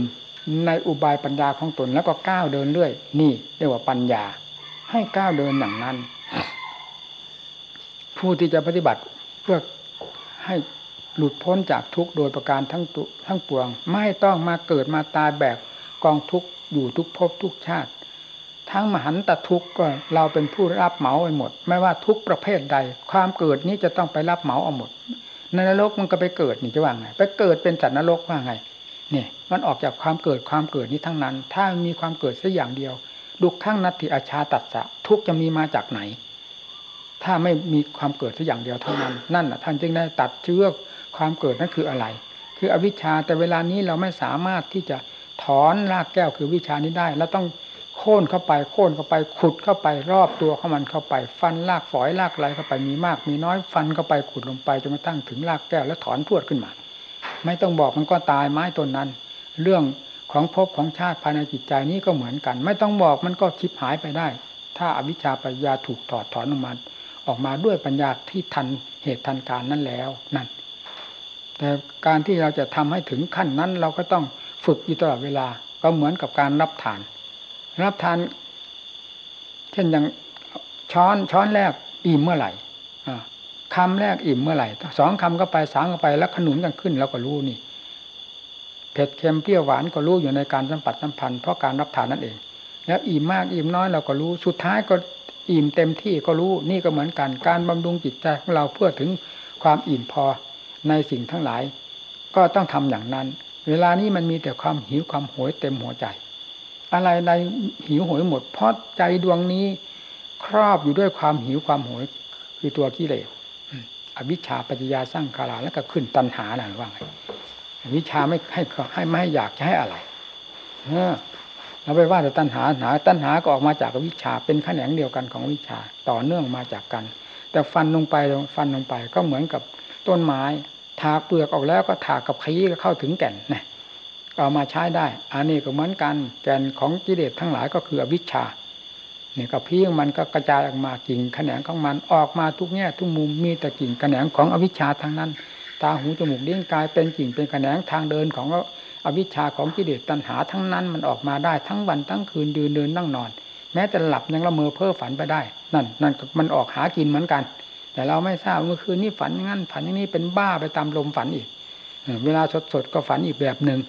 ในอุบายปัญญาของตนแล้วก็ก้าวเดินเรื่อย นี่เรียกว่าปัญญา ให้ก้าวเดินอย่างนั้น ผู้ที่จะปฏิบัติเพื่อให้หลุดพ้นจากทุกข์โดยประการทั้งตุทั้งปวง ไม่ต้องมาเกิดมาตายแบบกองทุกข์อยู่ทุกภพทุกชาติ ทั้งมหันตทุกข์ก็เราเป็นผู้รับเหมาไปหมด ไม่ว่าทุกประเภทใด ความเกิดนี้จะต้องไปรับเหมาเอาหมดนนรกมันก็ไปเกิดนี่จะว่าไง ไปเกิดเป็นสัตว์นรกว่าไง เนี่ยมันออกจากความเกิดความเกิดนี้ทั้งนั้น ถ้ามีความเกิดสักอย่างเดียวดุข้างนัตติอาชาตัดสะทุกจะมีมาจากไหน ถ้าไม่มีความเกิดสักอย่างเดียวเท่านั้น นั่นท่านจึงได้ตัดเชื้อความเกิดนั่นคืออะไร คืออวิชชาแต่เวลานี้เราไม่สามารถที่จะถอนรากแก้วคือวิชานี้ได้เราต้องโค่นเข้าไปโค่นเข้าไปขุดเข้าไปรอบตัวของมันเข้าไป ฟันลากฝอยลากอะไรเข้าไปมีมาก มีน้อยฟันเข้าไปขุดลงไปจนกระทั่งถึงรากแก้วแล้วถอนพวดขึ้นมา ไม่ต้องบอกมันก็ตายไม้ต้นนั้น เรื่องของภพของชาติภายในจิตใจนี้ก็เหมือนกัน ไม่ต้องบอกมันก็ชิบหายไปได้ ถ้าอวิชชาปัญญาถูกถอดถอนออกมาออกมาด้วยปัญญาที่ทันเหตุทันการนั้นแล้วนั่น แต่การที่เราจะทำให้ถึงขั้นนั้น เราก็ต้องฝึกอยู่ตลอดเวลา ก็เหมือนกับการรับทาน รับทาน เช่นอย่างช้อนช้อนแรกอิ่มเมื่อไหร่ คำแรกอิ่มเมื่อไหร่สองคำก็ไปสามก็ไปแล้วขนุนกันขึ้นเราก็รู้นี่เผ็ดเค็มเปรี้ยวหวานก็รู้อยู่ในการสัมผัสสัมพันธ์เพราะการรับทานนั่นเอง แล้วอิ่มมากอิ่มน้อยเราก็รู้สุดท้ายก็อิ่มเต็มที่ก็รู้นี่ก็เหมือนกันการบำรุงจิตใจของเราเพื่อถึงความอิ่มพอในสิ่งทั้งหลาย ก็ต้องทำอย่างนั้น เวลานี้มันมีแต่ความหิวความโหยเต็มหัวใจ อะไรใดหิวโหยหมดเพราะใจดวงนี้ ครอบอยู่ด้วยความหิวความโหยคือตัวกิเลส อวิชชาปัจจยาสร้างคาราแล้วก็ขึ้นตัณหาน่ะว่าไงวิชาไม่ให้ให้ไม่ให้อยากจะให้อะไรเออเราไปว่าแต่ตัณหาหนาตัณหาก็ออกมาจากวิชาเป็นขแขนงเดียวกันของวิชาต่อเนื่องมาจากกัน แต่ฟันลงไปฟันลงไปก็เหมือนกับต้นไม้ ถากเปลือกออกแล้วก็ถากกับขยี้ก็เข้าถึงแก่นนะเอามาใช้ได้อันนี้ก็เหมือนกันแกนของกิเลสทั้งหลายก็คืออวิชชา เนี่ยก็พียงมันก็กระจายออกมากิ่งแขนงของมันออกมาทุกแง่ทุกมุมมีแต่กิ่งแขนงของอวิชชาทั้งนั้น ตาหูจมูกเลี้ยงกายเป็นกิ่งเป็นแขนงทางเดินของอวิชชาของกิเลสตัณหาทั้งนั้นมันออกมาได้ทั้งวันทั้งคืนเดินเดินนั่งนอน แม้แต่หลับยังละเมอเพ้อฝันไปได้ นั่นนั่นมันออกหากินเหมือนกัน แต่เราไม่ทราบเมื่อคืนนี้ฝันอย่างนั้นฝันอย่างนี้เป็นบ้าไปตามลมฝันอีกเวลาสดๆก็ฝันอีกแบบหนึ่ง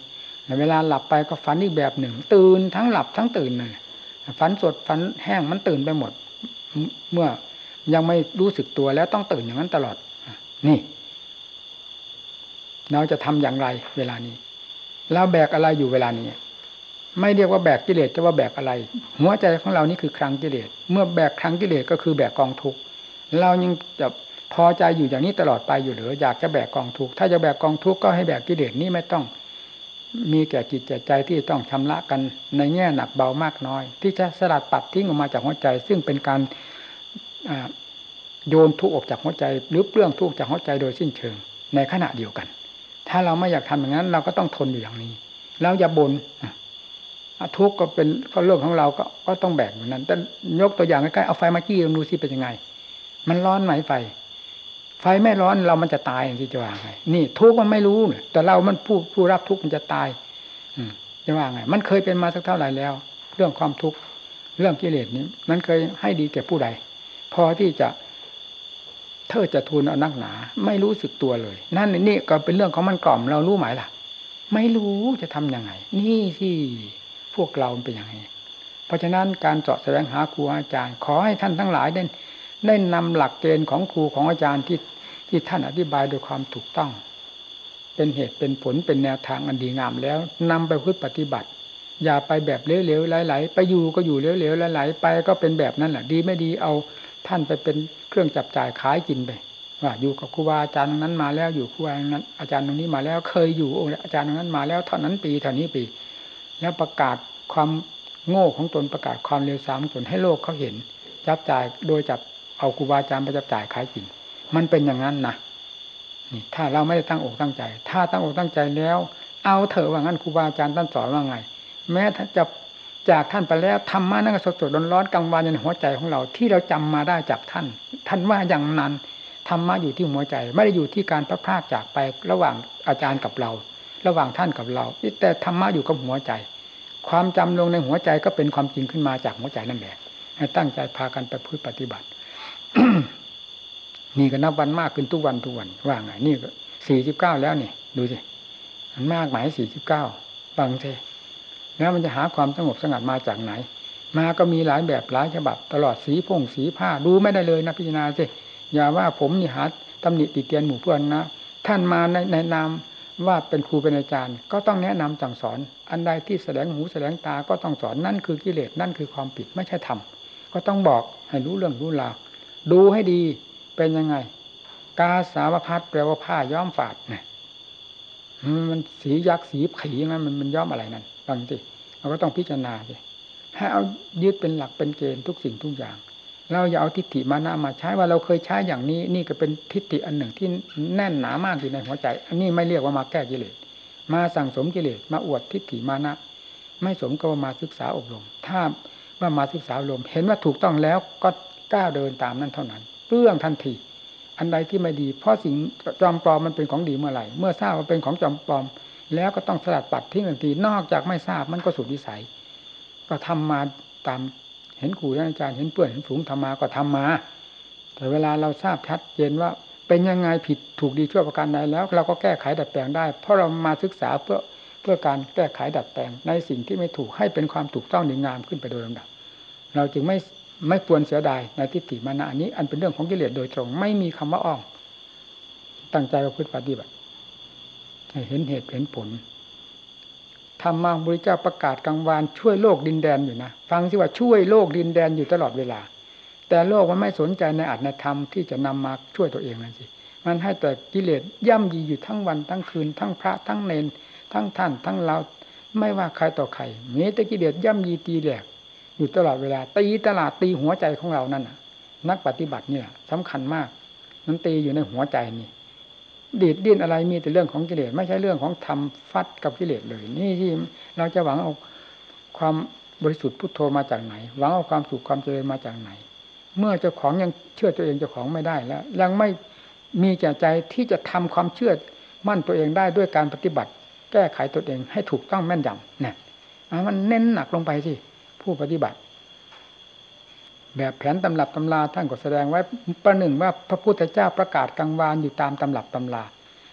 เวลาหลับไปก็ฝันอีกแบบหนึ่ง ตื่นทั้งหลับทั้งตื่นเลย ฝันสดฝันแห้งมันตื่นไปหมด เมื่อยังไม่รู้สึกตัวแล้วต้องตื่นอย่างนั้นตลอด นี่ เราจะทำอย่างไรเวลานี้เราแบกอะไรอยู่เวลานี้ไม่เรียกว่าแบกกิเลสจะว่าแบกอะไร หัวใจของเรานี่คือครังกิเลสเมื่อแบกครังกิเลสก็คือแบกกองทุกข์เรายังจะพอใจอยู่อย่างนี้ตลอดไปอยู่หรืออยากจะแบกกองทุกข์ถ้าจะแบกกองทุกข์ก็ให้แบกกิเลสนี่ไม่ต้อง มีแก่จิตแก่ใจที่ต้องชำระกันในแง่หนักเบามากน้อย ที่จะสลัดปัดทิ้งออกมาจากหัวใจ ซึ่งเป็นการโยนทุกออกจากหัวใจ หรือเปลื้องทุกจากหัวใจโดยสิ้นเชิง ในขณะเดียวกัน ถ้าเราไม่อยากทำอย่างนั้น เราก็ต้องทนอยู่อย่างนี้ แล้วอย่าบน่นทุกข์ก็เป็นก็เรื่องของเราก็ก็ต้องแบกเหมือนนั้น แต่ยกตัวอย่างใกล้ๆเอาไฟมาจี้ลองดูสิเป็นยังไง มันร้อนไหมไฟ ไฟไม่ร้อนเรามันจะตายอย่างที่จะว่าไง นี่ทุกมันไม่รู้แต่เรามันผู้ผู้รับทุกมันจะตาย อืจะว่าไง มันเคยเป็นมาสักเท่าไหร่แล้ว เรื่องความทุกข์เรื่องกิเลสนี้ มันเคยให้ดีแก่ผู้ใด พอที่จะเธอจะทูลเอานักหนา ไม่รู้สึกตัวเลย นั่นนี่ก็เป็นเรื่องของมันกล่อมเรารู้ไหมล่ะ ไม่รู้จะทํำยังไง นี่ที่พวกเราเป็นอย่างไงเพราะฉะนั้นการเจาะแสวงหาครูอาจารย์ ขอให้ท่านทั้งหลายได้ ได้นำหลักเกณฑ์ของครูของอาจารย์ที่ที่ท่านอธิบายโดยความถูกต้อง เป็นเหตุเป็นผลเป็นแนวทางอันดีงามแล้วนำไปพึ่ปฏิบัติ อย่าไปแบบเลี้ยวๆไหลๆไปอยู่ก็อยู่เลี้ยวๆไหลๆไปก็เป็นแบบนั้นแหละดีไม่ดีเอาท่านไปเป็นเครื่องจับจ่ายขายกินไปว่าอยู่กับครูบาอาจารย์นั้นมาแล้วอยู่ครูบาอาจารย์ตรงนี้มาแล้วเคยอยู่อาจารย์ตรงนั้นมาแล้วเท่านั้นปีเท่านี้ปี แล้วประกาศความโง่ของตนประกาศความเร็วสามตนให้โลกเขาเห็น จับจ่ายโดยจับ เอาครูบาอาจารย์ไปจับจ่ายขายกิน มันเป็นอย่างนั้นนะนี่ ถ้าเราไม่ได้ตั้งอกตั้งใจ ถ้าตั้งอกตั้งใจแล้ว เอาเถอะว่างั้นครูบาอาจารย์ท่านสอนว่าไง แม้ถ้าจะจากท่านไปแล้วธรรมะนั่นก็สดสดร้อนๆกลางวันในหัวใจของเราที่เราจำมาได้จากท่าน ท่านว่าอย่างนั้นธรรมะอยู่ที่หัวใจ ไม่ได้อยู่ที่การพระพรากจากไประหว่างอาจารย์กับเรา ระหว่างท่านกับเราแต่ธรรมะอยู่กับหัวใจ ความจำลงในหัวใจก็เป็นความจริงขึ้นมาจากหัวใจนั่นแหละให้ตั้งใจพากันไปพูดปฏิบัติ นี่ก็นับวันมากขึ้นทุกวันทุกวันว่าไงนี่ก็สี่สิบเก้าแล้วนี่ดูสิมันมากหมายสี่สิบเก้าฟังสิแล้วมันจะหาความสงบสงัดมาจากไหน มาก็มีหลายแบบหลายฉบับ ตลอดสีพงสีผ้าดูไม่ได้เลยนะพิจารณาสิอย่าว่าผมนี่หาตำหนิติเตียนหมู่เพื่อนนะท่านมาในในนามว่าเป็นครูเป็นอาจารย์ ก็ต้องแนะนำสั่งสอน อันใดที่แสดงหูแสดงตาก็ต้องสอนนั่นคือกิเลสนั่นคือความผิดไม่ใช่ธรรมก็ต้องบอกให้รู้เรื่องรู้ราว ดูให้ดีเป็นยังไง กาสาวพัดแปลว่าผ้าย้อมฝาดเนี่ยมันสียักษ์สีผีนั้นมันมันย้อมอะไรนั่นฟังสิเราก็ต้องพิจารณาสิให้เอายึดเป็นหลักเป็นเกณฑ์ทุกสิ่งทุกอย่าง เราอย่าเอาทิฏฐิมานะมาใช้ว่าเราเคยใช้อย่างนี้ นี่ก็เป็นทิฏฐิอันหนึ่งที่แน่นหนามากอยู่ในหัวใจ อันนี้ไม่เรียกว่ามาแก้กิเลสมาสั่งสมกิเลสมาอวดทิฏฐิมานะ ไม่สมกับมาศึกษาอบรม ถ้าว่ามาศึกษาอบรม เห็นว่าถูกต้องแล้วก็ ก้าวเดินตามนั้นเท่านั้นเรื่องทันที อันใดที่ไม่ดี เพราะสิ่งจอมปลอมมันเป็นของดีเมื่อไหร่ เมื่อทราบว่าเป็นของจอมปลอม แล้วก็ต้องสลัดปัดทิ้งทันที นอกจากไม่ทราบมันก็สุดวิสัย ก็ทำมาตามเห็นครูอาจารย์เห็นเปื่อนเห็นฝูงทำมาก็ทำมา แต่เวลาเราทราบชัดเจนว่าเป็นยังไงผิดถูกดีชั่วประการใดแล้ว เราก็แก้ไขดัดแปลงได้ เพราะเรามาศึกษาเพื่อเพื่อการแก้ไขดัดแปลงในสิ่งที่ไม่ถูกให้เป็นความถูกต้องดีงามขึ้นไปโดยลำดับ เราจึงไม่ ไม่ควรเสียดายในทิฏฐิมานะอันนี้ อันเป็นเรื่องของกิเลสโดยตรง ไม่มีคำว่าอ้อมตั้งใจประพฤติปฏิบัติเห็นเหตุเห็นผลธรรมาบุริเจ้าประกาศกลางวานช่วยโลกดินแดนอยู่นะฟังสิว่าช่วยโลกดินแดนอยู่ตลอดเวลา แต่โลกมันไม่สนใจในอัตในธรรมที่จะนำมาช่วยตัวเองนั่นสิมันให้แต่กิเลสย่ำยีอยู่ทั้งวันทั้งคืน ทั้งพระทั้งเนน ทั้งท่าน ทั้งเรา ไม่ว่าใครต่อใครมีแต่กิเลสย่ำยีตีแหลก อยู่ตลอดเวลา ตีตลาดตีหัวใจของเรานั่นนักปฏิบัติเนี่ยสำคัญมากมันตีอยู่ในหัวใจนี่ดีดดิ้นอะไรมีแต่เรื่องของกิเลสไม่ใช่เรื่องของทำฟัดกับกิเลสเลย นี่ที่เราจะหวังเอาความบริสุทธิ์พุทโธมาจากไหน หวังเอาความสุขความเจริญมาจากไหน เมื่อเจ้าของยังเชื่อตัวเองเจ้าของไม่ได้แล้ว ยังไม่มีแก่ใจที่จะทำความเชื่อมั่นตัวเองได้ด้วยการปฏิบัติ แก้ไขตัวเองให้ถูกต้องแม่นยำเนี่ยมันเน้นหนักลงไปสิ ผู้ปฏิบัติ แบบแผนตำรับตำราท่านก็แสดงไว้ประหนึ่งว่าพระพุทธเจ้าประกาศกลางวานอยู่ตามตำรับตำรา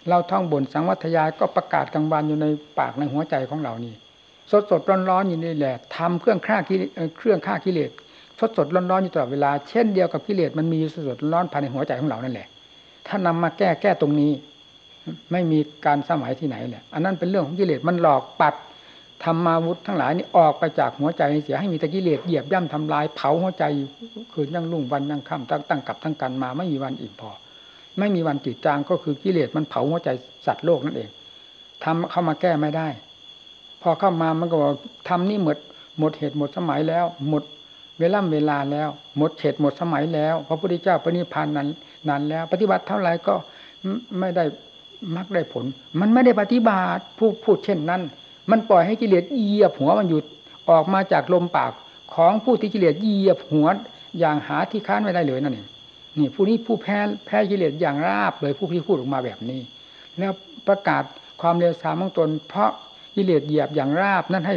เราท่องบนสังวัตยายก็ประกาศกลางวานอยู่ในปากในหัวใจของเรานี่ สดสดร้อนร้อนอยู่นี่แหละทำเครื่องฆ่ากิเครื่องฆ่ากิเลสสดสดร้อนร้อนอยู่ตลอดเวลาเช่นเดียวกับกิเลสมันมีสดสดร้อนภายในหัวใจของเรานั่นแหละ ถ้านำมาแก้แก้ตรงนี้ ไม่มีการสมัยที่ไหนแหละ อันนั้นเป็นเรื่องของกิเลสมันหลอกปัด ธรรมาวุธทั้งหลายนี่ออกไปจากหัวใจเสียให้มีตะกิเลสเหยียบย่ำทำลายเผาหัวใจคืนยั่งรุ่งวันยั่งค่ำตั้งตั้งกับทั้งกันมาไม่มีวันอิ่มพอ ไม่มีวันจืดจางก็คือกิเลสมันเผาหัวใจสัตว์โลกนั่นเองทำเข้ามาแก้ไม่ได้ พอเข้ามามันก็บอกทำนี่หมดหมดเหตุหมดสมัยแล้ว หมดเวลาเวลาแล้ว หมดเหตุหมดสมัยแล้วพระพุทธเจ้าปณิพานนั้นนานแล้ว ปฏิบัติเท่าไหร่ก็ไม่ได้มักได้ผล มันไม่ได้ปฏิบัติผู้พูดเช่นนั้น มันปล่อยให้กิเลสเหยียบหัวมันอยู่ออกมาจากลมปากของผู้ที่กิเลสเหยียบหัวอย่างหาที่ค้านไม่ได้เลยนั่นเองนี่ผู้นี้ผู้แพ้แพ้กิเลสอย่างราบเลยผู้ที่พูดออกมาแบบนี้ แล้วประกาศความเลวทรามของตน เพราะกิเลสเหยียบอย่างราบ นั้นให้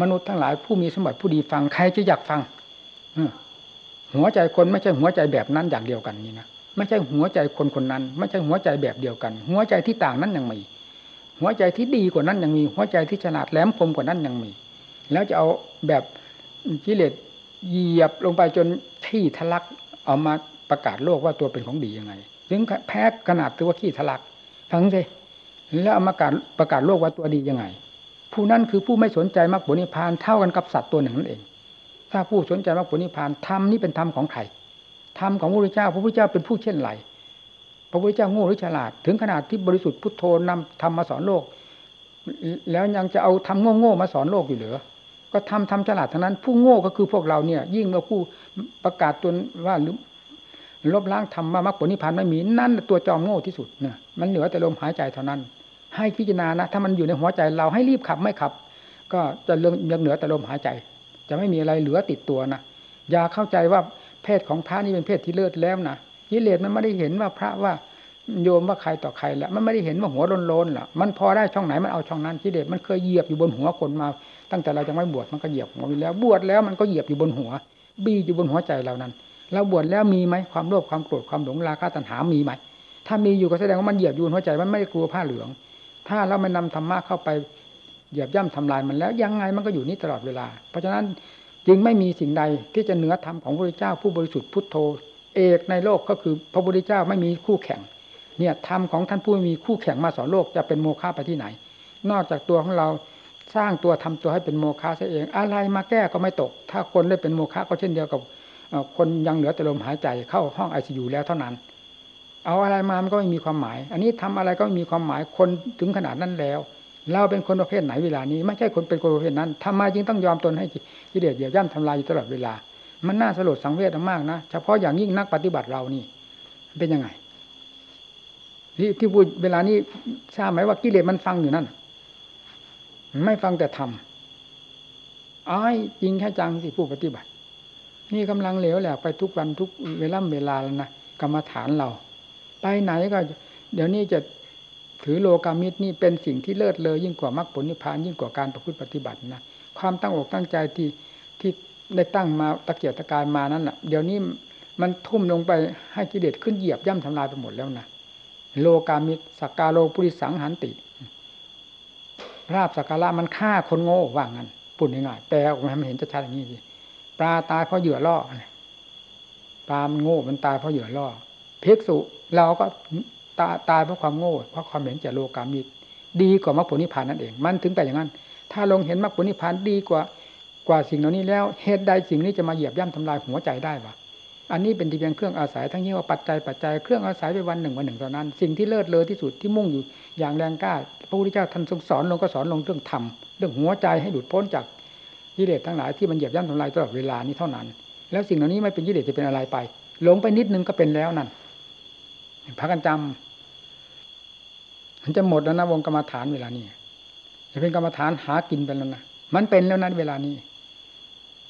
มนุษย์ทั้งหลายผู้มีสมบัติผู้ดีฟังใครจะอยากฟังหัวใจคนไม่ใช่หัวใจแบบนั้นอย่างเดียวกันนี่นะไม่ใช่หัวใจคนคนนั้น ไม่ใช่หัวใจแบบเดียวกัน หัวใจที่ต่างนั้นยังมี หัวใจที่ดีกว่านั้นยังมี หัวใจที่ฉลาดแหลมคมกว่านั้นยังมี แล้วจะเอาแบบกิเลสเหยียบลงไปจนที่ทะลักเอามาประกาศโลกว่าตัวเป็นของดียังไง ถึงแพ้ขนาดตัวขี้ทะลักฟังสิแล้วเอามาประกาศประกาศโลกว่าตัวดียังไง ผู้นั้นคือผู้ไม่สนใจมรรคผลนิพพานเท่ากันกับสัตว์ตัวหนึ่งนั่นเอง ถ้าผู้สนใจมรรคผลนิพพานธรรมนี่เป็นธรรมของใครธรรมของพระพุทธเจ้าพระพุทธเจ้าเป็นผู้เช่นไร พระพุทธเจ้าโง่หรือฉลาด ถึงขนาดที่บริสุทธิ์พุทโธนำธรรมมาสอนโลก แล้วยังจะเอาทำโง่ๆมาสอนโลกอยู่เหรือก็ทำทำฉลาดทั้งนั้น ผู้โง่ก็คือพวกเราเนี่ย ยิ่งเมื่อผู้ประกาศตนว่าลบล้างธรรมามรรคผลนิพพานไม่มีนั่นตัวจอมโง่ที่สุดเนี่ยมันเหลือแต่ลมหายใจเท่านั้น ให้พิจารณานะถ้ามันอยู่ในหัวใจเราให้รีบขับไม่ขับ ก็จะเรื่องยังเหลือแต่ลมหายใจ จะไม่มีอะไรเหลือติดตัวนะอย่าเข้าใจว่าเพศของพระนี่เป็นเพศที่เลิศแล้วนะ กิเลสมันไม่ได้เห็นว่าพระว่าโยมว่าใครต่อใครแล้วมันไม่ได้เห็นว่าหัวโลนๆล่ะ มันพอได้ช่องไหนมันเอาช่องนั้นกิเลสมันเคยเหยียบอยู่บนหัวคนมา ตั้งแต่เรายังไม่บวชมันก็เหยียบหัวไปแล้ว บวชแล้วมันก็เหยียบอยู่บนหัว บีอยู่บนหัวใจเรานั้นเราบวชแล้วมีไหมความโลภความโกรธความหลงราคะตัณหามีไหมถ้ามีอยู่ก็แสดงว่ามันเหยียบอยู่บนหัวใจมันไม่ได้กลัวผ้าเหลือง ถ้าเราไม่นำธรรมะเข้าไปเหยียบย่ำทำลายมันแล้วยังไงมันก็อยู่นี่ตลอดเวลา เพราะฉะนั้นจึงไม่มีสิ่งใดที่จะเหนือธรรมของพระเจ้าผู้บริสุทธิ์พุทโธ เอกในโลกก็คือพระพุทธเจ้าไม่มีคู่แข่ง เนี่ยธรรมของท่านผู้มีคู่แข่งมาสอนโลกจะเป็นโมฆะไปที่ไหน นอกจากตัวของเราสร้างตัวทำตัวให้เป็นโมฆะซะเอง อะไรมาแก้ก็ไม่ตก ถ้าคนได้เป็นโมฆะก็เช่นเดียวกับคนยังเหลือแต่ลมหายใจเข้าห้องไอซียูแล้วเท่านั้น เอาอะไรมามันก็ไม่มีความหมาย อันนี้ทำอะไรก็ไม่มีความหมายคนถึงขนาดนั้นแล้ว เราเป็นคนประเภทไหนเวลานี้ ไม่ใช่คนเป็นคนประเภทนั้นทำไมจึงต้องยอมตนให้กิเลสเหยียบย่ำทำลายอยู่ตลอดเวลา มันน่าสลดสังเวชมากนะเฉพาะอย่างยิ่งนักปฏิบัติเรานี่ เป็นยังไงที่ที่พูดเวลานี้ทราบไหมว่ากิเลสมันฟังอยู่นั่นไม่ฟังแต่ทำอ้อยจริงแค่จังสิผู้ปฏิบัติ นี่กำลังเหลวแหลกไปทุกวันทุกเวลาเวลาแล้วนะกรรมฐานเรา ไปไหนก็ เดี๋ยวนี้จะถือโลกามิตรนี่เป็นสิ่งที่เลิศเลยยิ่งกว่ามรรคผลนิพพานยิ่งกว่าการประพฤติปฏิบัตินะความตั้งอกตั้งใจที่ที่ ได้ตั้งมาตะเกียบตะกายมานั้นน่ะ เดี๋ยวนี้มันทุ่มลงไปให้กิเลสขึ้นเหยียบย่ำทำลายไปหมดแล้วนะโลกามิตรสักกาโลปุริสังหันติราบสักการะมันฆ่าคนโง่ว่างั้นปุ่นง่ายๆแต่ออกมาให้มันเห็นชัดๆอย่างนี้สิปลาตายเพราะเหยื่อล่อปลามันโง่มันตายเพราะเหยื่อล่อภิกษุเราก็ตาตายเพราะความโง่เพราะความเห็นแก่โลกามิตรดีกว่ามรรคผลนิพพานนั่นเอง มันถึงแต่อย่างนั้น ถ้าลงเห็นมรรคผลนิพพานดีกว่า กว่าสิ่งเหล่านี้แล้วเหตุใดสิ่งนี้จะมาเหยียบย่ำทำลายหัวใจได้วะอันนี้เป็นที่เพียงเครื่องอาศัยทั้งนี้ว่าปัจจัยปัจจัยเครื่องอาศัยไปวันหนึ่งวันหนึ่งตอนนั้น สิ่งที่เลิศเลอที่สุดที่มุ่งอยู่อย่างแรงกล้าพระพุทธเจ้าท่านทรงสอนลงก็สอนลงเรื่องธรรมเรื่องหัวใจให้หลุดพ้นจากกิเลสทั้งหลายที่มันเหยียบย่ำทำลายตลอดเวลานี้เท่านั้น แล้วสิ่งเหล่านี้ไม่เป็นกิเลสจะเป็นอะไรไปหลงไปนิดนึงก็เป็นแล้วนั่นพักกันจำมันจะหมดแล้วนะวงกรรมฐานเวลานี้จะเป็นกรรมฐานหากินไปแล้วนะมันเป็นแล้วนั้นเวลานี้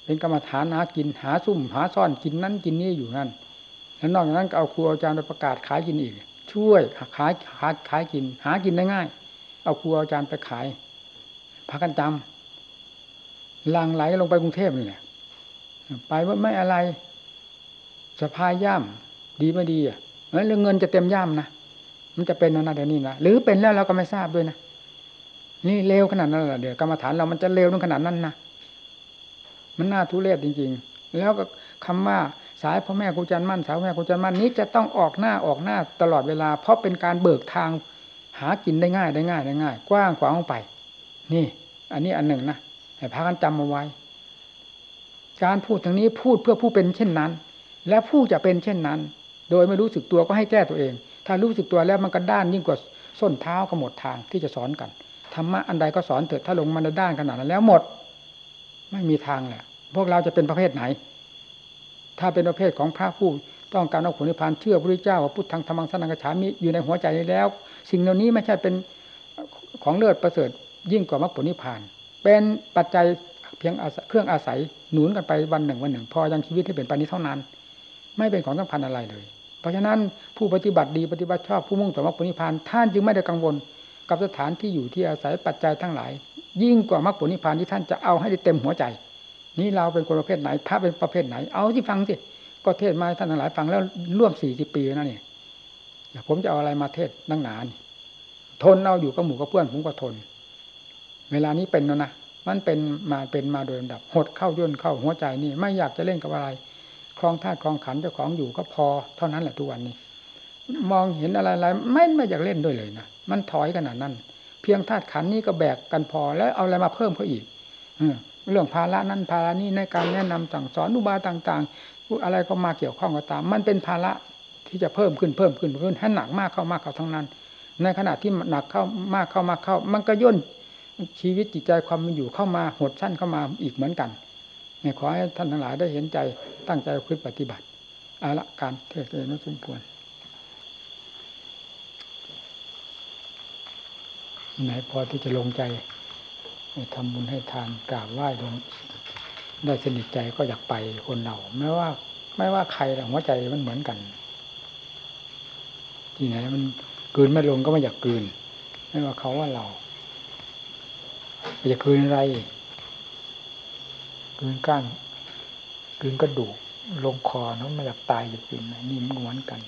เป็นกรรมฐานหากินหาซุ่มหาซ่อนกินนั้นกินนี้อยู่นั่นแล้วนอกจากนั้นก็เอาครูอาจารย์ไปประกาศขายกินอีก ช่วยขายขายขายกิน หากินได้ง่าย เอาครูอาจารย์ไปขายพักกันจำลังไหลลงไปกรุงเทพนี่แหละไปว่าไม่อะไรสะพายย่ามดีไม่ดีอะแล้วเงินจะเต็มย่ามนะมันจะเป็นนะเดี๋ยวนี้นะหรือเป็นแล้วเราก็ไม่ทราบด้วยนะนี่เลวขนาดนั้นเหรอเดี๋ยวกรรมฐานเรามันจะเลวถึงขนาดนั้นนะ มันน่าทุเรศจริง ๆ แล้วก็คำว่าสายพ่อแม่ครูจันมั่นสายพ่อแม่ครูจันมั่นนี้จะต้องออกหน้าออกหน้าตลอดเวลา เพราะเป็นการเบิกทางหากินได้ง่ายได้ง่ายได้ง่าย กว้างขวางไป นี่ อันนี้อันหนึ่งนะให้พากันจำเอาไว้ การพูดทางนี้พูดเพื่อผู้เป็นเช่นนั้น และผู้จะเป็นเช่นนั้น โดยไม่รู้สึกตัวก็ให้แก้ตัวเอง ถ้ารู้สึกตัวแล้วมันก็ด้านยิ่งกว่าส้นเท้าก็หมดทางที่จะสอนกันธรรมะอันใดก็สอนเถิดถ้าลงมาในด้านขนาดนั้นแล้วหมด ไม่มีทางแหละพวกเราจะเป็นประเภทไหน ถ้าเป็นประเภทของพระผู้ต้องการเอาผลนิพพานเชื่อพระพุทธเจ้าว่าพุทธังธรรมังสังฆฉามิอยู่ในหัวใจนี้แล้ว สิ่งเหล่านี้ไม่ใช่เป็นของเลิศประเสริฐยิ่งกว่ามรรคผลนิพพาน เป็นปัจจัยเพียงเครื่องอาศัยหนุนกันไปวันหนึ่งวันหนึ่ง พอยังชีวิตให้เป็นปานนี้เท่านั้น ไม่เป็นของสำคัญอะไรเลย เพราะฉะนั้นผู้ปฏิบัติดีปฏิบัติชอบผู้มุ่งต่อมรรคผลนิพพานท่านจึงไม่ได้กังวลกับสถานที่อยู่ที่อาศัยปัจจัยทั้งหลาย ยิ่งกว่ามรรคผลนิพพานที่ท่านจะเอาให้ได้เต็มหัวใจ นี่เราเป็นคนประเภทไหนพระเป็นประเภทไหน เอาที่ฟังสิก็เทศมาท่านทั้งหลายฟังแล้วร่วมสี่สิบปีแล้วนี่ผมจะเอาอะไรมาเทศนั่งหนานทนเอาอยู่กับหมู่กับเพื่อนผมก็ทน เวลานี้เป็นแล้วนะมันเป็นมาเป็นมาโดยลำดับ หดเข้าย่นเข้าหัวใจนี่ ไม่อยากจะเล่นกับอะไรคลองธาตุคลองขันเจ้าของอยู่ก็พอ เท่านั้นแหละทุกวันนี้ มองเห็นอะไรอะไรไม่ไม่อยากเล่นด้วยเลยนะมันถอยขนาดนั้น พียงธาตุขันนี้ก็แบกกันพอ แล้วเอาอะไรมาเพิ่มเขาอีกเรื่องภาระนั้นภาระนี้ในการแนะนำสั่งสอนอุบายต่างๆอะไรก็มาเกี่ยวข้องก็ตาม มันเป็นภาระที่จะเพิ่มขึ้นเพิ่มขึ้นเพิ่มให้หนักมากเข้ามากเข้าทั้งนั้น ในขณะที่หนักเข้ามากเข้ามากเข้า มันก็ย่นชีวิตจิตใจความมันอยู่เข้ามาหดสั้นเข้ามาอีกเหมือนกันขอให้ท่านทั้งหลายได้เห็นใจตั้งใจคิดปฏิบัติเอาละการเทศน์นั้นสมควร ไหนพอที่จะลงใจทำบุญให้ทานกราบไหว้ลงได้สนิทใจก็อยากไปคนเราไม่ว่า ไม่ว่าใครแต่หัวใจมันเหมือนกัน ที่ไหนมันกืนไม่ลงก็ไม่อยากกืน ไม่ว่าเขาว่าเราจะกืนอะไรกืนก้างกืนกระดูกลงคอเนาะไม่อยากตายอยากกืนนี่มันเหมือนกัน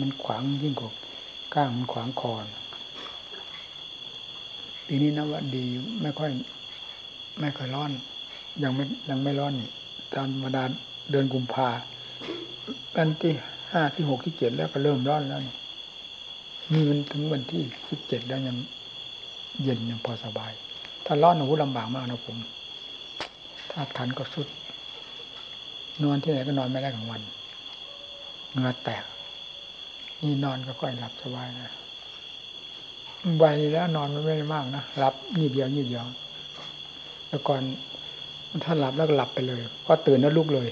มันขวางยิ่งกว่าก้างมันขวางคอ ปีนี้นะว่าดีไม่ค่อย ไม่ค่อยร้อน ยังไม่ยังไม่ร้อนตามธรรมดาเดือนกุมภาวันที่ห้าที่หกที่เจ็ดแล้วก็เริ่มร้อนแล้วนี่นี่มันถึงวันที่สิบเจ็ดแล้วยังเย็นยังพอสบาย ถ้าร้อนหนูลำบากมากนะผมถ้าขันก็สุด นอนที่ไหนก็นอนไม่ได้ของวันเงือแตกนี่นอนก็ค่อยหลับสบายนะ วัยแล้วนอนมันไม่ได้มากนะหลับนี่เดียวนี่เดียวแต่ก่อนถ้าหลับแล้วก็หลับไปเลยพอตื่นแล้วลุกเลย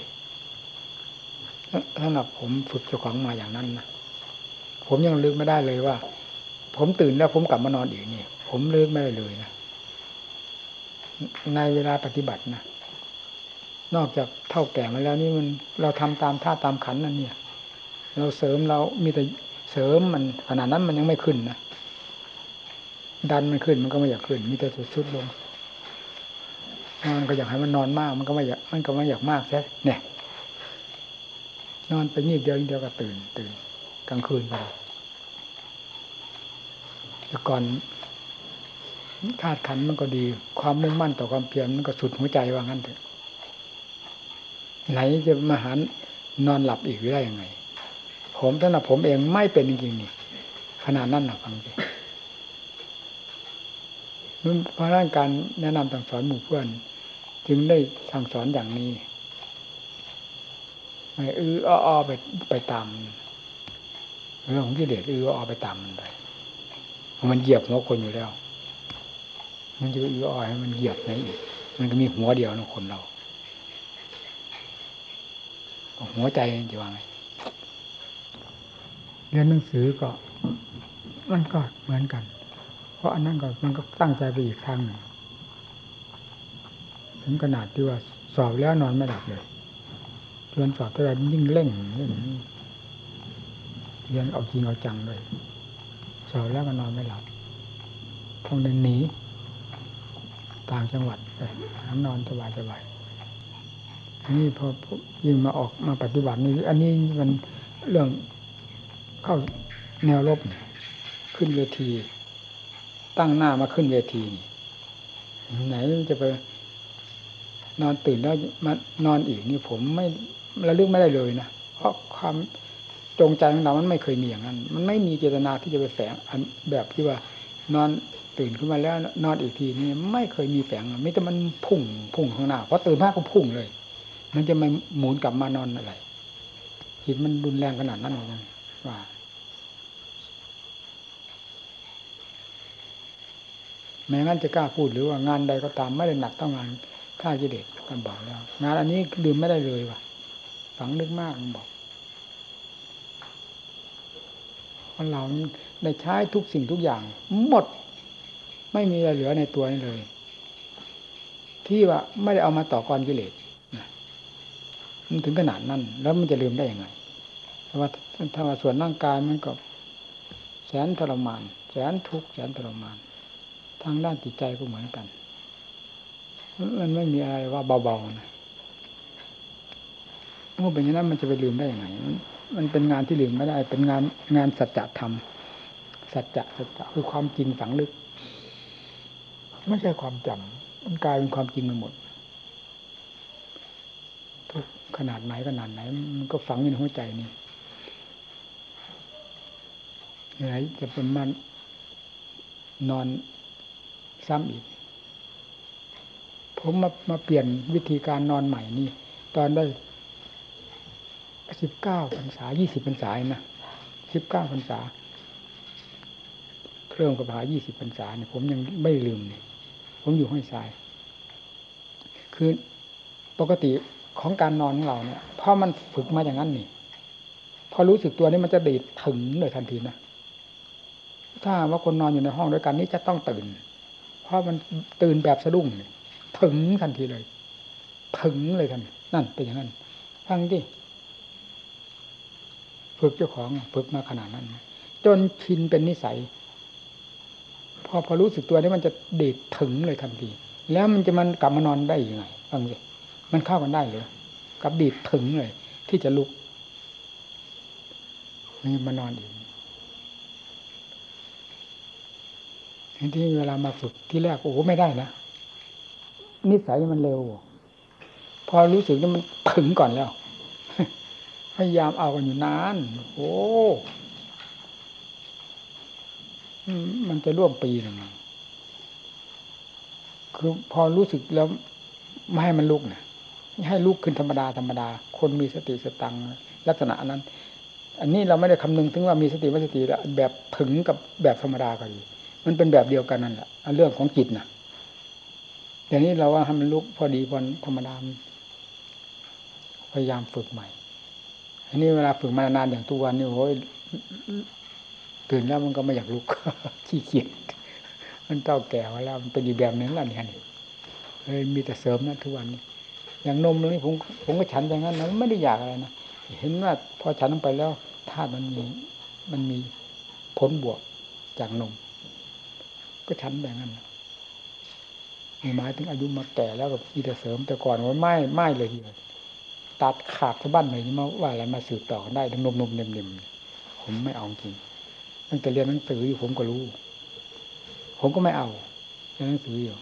สำหรับผมฝึกเจ้าของมาอย่างนั้นนะผมยังลึกไม่ได้เลยว่า ผมตื่นแล้วผมกลับมานอนอีกนี่ผมลึกไม่ได้เลยนะในเวลาปฏิบัตินะนอกจากเท่าแก่มาแล้วนี่มันเราทำตามท่าตามขันนั่นเนี่ย เราเสริมเรามีแต่เสริมมันขนาดนั้นมันยังไม่ขึ้นนะ ดันมันขึ้นมันก็ไม่อยากขึ้นมีแต่สุดลงนอนก็อยากให้มันนอนมากมันก็ไม่อยากมันก็ไม่อยากมากใช่เนี่ย นอนไปนิดเดียวเดียวก็ตื่น ตื่นกลางคืนไปแต่ก่อนธาตุขันมันก็ดี ความมุ่งมั่นต่อความเพียรมันก็สุดหัวใจว่างั้นเถอะไหนจะมาหานอนหลับอีกได้ยังไง ผมสำหรับผมเองไม่เป็นจริงๆนี่ขนาดนั้นนะฟังดิ เพราะนั้นการแนะนำสั่งสอนหมู่เพื่อน จึงได้สั่งสอนอย่างนี้ไม่อื้ออ้อไปไปตามเรื่องของกิเลสอื้ออ้อไปตามมันไปมันเหยียบหัวคนอยู่แล้ว มันจะอื้ออ้อให้มันเหยียบไหนอีกมันก็มีหัวเดียวนะคนเราหัวใจจะว่าไงเรียนหนังสือก็มันก็เหมือนกัน เพราะอันนั้นก็มันก็ตั้งใจไปอีกทางหนึ่งถึงขนาดที่ว่าสอบแล้วนอนไม่หลับเลยจนสอบเท่าไรยิ่งเร่งเรียนเอาจริงเอาจังเลยสอบแล้วก็นอนไม่หลับต้องเดินหนีต่างจังหวัดไปหานอนสบายสบายอันนี้พอยิ่งมาออกมาปฏิบัตินี่อันนี้มันเรื่องเข้าแนวรบขึ้นเวที ตั้งหน้ามาขึ้นเวทีนี่ไหนจะไปนอนตื่นแล้วมานอนอีกนี่ผมไม่ระลึกไม่ได้เลยนะเพราะความจงใจของเรามันไม่เคยมีอย่างนั้น มันไม่มีเจตนาที่จะไปแฝงอันแบบที่ว่านอนตื่นขึ้นมาแล้ว นอนอีกทีนี่ไม่เคยมีแฝงไม่แต่มันพุ่งพุ่งข้างหน้าเพราะตื่นมากก็พุ่งเลย มันจะไม่หมุนกลับมานอนอะไรจิตมันรุนแรงขนาดนั้นเลยว่า แม้งั้นจะกล้าพูดหรือว่างานใดก็ตามไม่ได้หนักเท่างานฆ่ากิเลสกันบอกแล้ว งานอันนี้ดื่มไม่ได้เลยว่ะ ฝังลึกมากมันบอกคนเราได้ใช้ทุกสิ่งทุกอย่าง หมด ไม่มีอะไรเหลือในตัวนี้เลย ที่ว่าไม่ได้เอามาต่อกรกิเลสมันถึงขนาดนั้น แล้วมันจะลืมได้ยังไงเพราะว่าถ้าว่าส่วนร่างกายมันก็ แสนทรมาน แสนทุกข์แสนทรมาน ทางด้านจิตใจก็เหมือนกัน มันไม่มีอะไรว่าเบาๆนะเมื่อเป็นอย่างนั้นมันจะไปลืมได้ยังไงมันเป็นงานที่ลืมไม่ได้ เป็นงานงานสัจธรรม สัจจะสัจจะคือความจริงฝังลึก ไม่ใช่ความจำมันกลายเป็นความจริงไปหมดทุกขนาดไหนขนาดไหน มันก็ฝังอยู่ในหัวใจนี่ไหนจะเป็นมันนอน ซ้ำอีก ผมมามาเปลี่ยนวิธีการนอนใหม่นี่ ตอนได้สิบเก้าพรรษายี่สิบพรรษานะสิบเก้าพรรษาเครื่องกระพายี่สิบพรรษาเนี่ยผมยังไม่ลืมเนี่ยผมอยู่ห้อยทราย คือปกติของการนอนของเราเนี่ยพราะมันฝึกมาอย่างนั้นนี่ พอรู้สึกตัวนี่มันจะดีดถึงเลยทันทีนะถ้าว่าคนนอนอยู่ในห้องด้วยกันนี่จะต้องตื่น ราะมันตื่นแบบสะดุ้งถึงทันทีเลย ถึงเลยทันนั่นเป็นอย่างนั้นฟังดิฝึกเจ้าของฝึกมาขนาดนั้น จนชินเป็นนิสัย พอพอรู้สึกตัวนี่มันจะเด็ดถึงเลยทันที แล้วมันจะมันกลับมานอนได้ยังไงฟังดิมันเข้ากันได้เลยกับดีดถึงเลย ที่จะลุกนี่มานอนอีก ที่เวลามาฝึกที่แรกโอ้ไม่ได้นะนิสัยมันเร็ว พอรู้สึกว่ามันถึงก่อนแล้ว พยายามเอากันอยู่นานโอ้มันจะร่วมปีหนึ่งคือพอรู้สึกแล้วไม่ให้มันลุกนะให้ลุกขึ้นธรรมดาธรรมดา คนมีสติสตังลักษณะนั้น อันนี้เราไม่ได้คำนึงถึงว่ามีสติไม่สติแล้วแบบถึงกับแบบธรรมดาก็ดี มันเป็นแบบเดียวกันนั่นแหละเรื่องของจิตนะเดี๋ยวนี้เราว่าให้มันลุกพอดีพอธรรมดาพยายามฝึกใหม่ อันนี้เวลาฝึกมานานอย่างทุกวันนี่โอ้ยตื่นแล้วมันก็ไม่อยากลุกขี้เกียจมันเต้าแก่แล้วมันเป็นอีกแบบนึงแล้วเนี่ยเฮ้ยมีแต่เสริมนะทุกวันนี้อย่างนมนี่ผมผมก็ฉันอย่างนั้นนะไม่ได้อยากอะไรนะเห็นว่าพอฉันลงไปแล้วธาตุมันมีมันมีผลบวกจากนม ก็ฉันแบบนั้นหมายถึงอายุมาแก่แล้วกับอีแต่เสริมแต่ก่อนว่าไม่ไม่เลยทีเดียวตัดขาดสะบั้นเลยมาว่าอะไรมาสืบต่อกันได้ทั้งนมนมเนมเนมผมไม่เอาจริงตั้งแต่เรียนหนังสืออยู่ผมก็รู้ ผมก็ไม่เอาเรียนหนังสืออยู่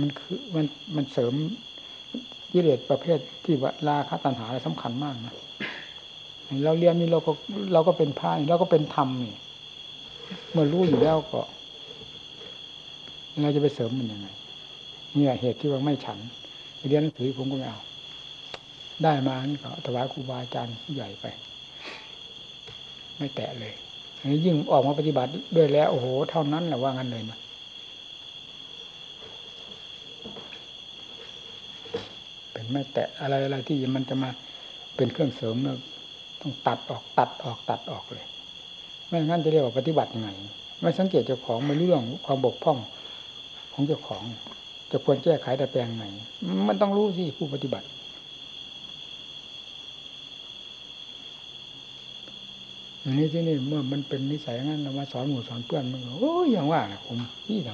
มันคือมันมันเสริมกิเลสประเภทที่ว่าราคะตัณหาอะไรสำคัญมากนะเราเรียนนี่เราก็เราก็เป็นพระเราก็เป็นธรรมนี่ เมื่อรู้อยู่แล้วก็เราจะไปเสริมมันยังไงเนี่ยเหตุที่ว่าไม่ฉันเรียนหนังสือผมก็ไม่เอา ได้มานี่ก็ถวายครูบาอาจารย์ผู้ใหญ่ไป ไม่แตะเลยอันนี้ยิ่งออกมาปฏิบัติด้วยแล้ว โอ้โห เท่านั้นแหละว่างั้นเลยนะเป็นไม่แตะอะไรอะไรที่มันจะมาเป็นเครื่องเสริมเนี่ยต้องตัดออกตัดออกตัดออกเลย ไม่งั้นจะเรียกว่าปฏิบัติยังไงไม่สังเกตเจ้าของไม่เรื่องความบกพร่องของเจ้าของ จะควรแก้ไขแต่แปลงไหนมันต้องรู้สิผู้ปฏิบัติอันนี้ที่นี่เมื่อมันเป็นนิสัยงั้นเรามาสอนหมู่สอนเพื่อนมันโอ้ยอย่างว่านะผมพี่ท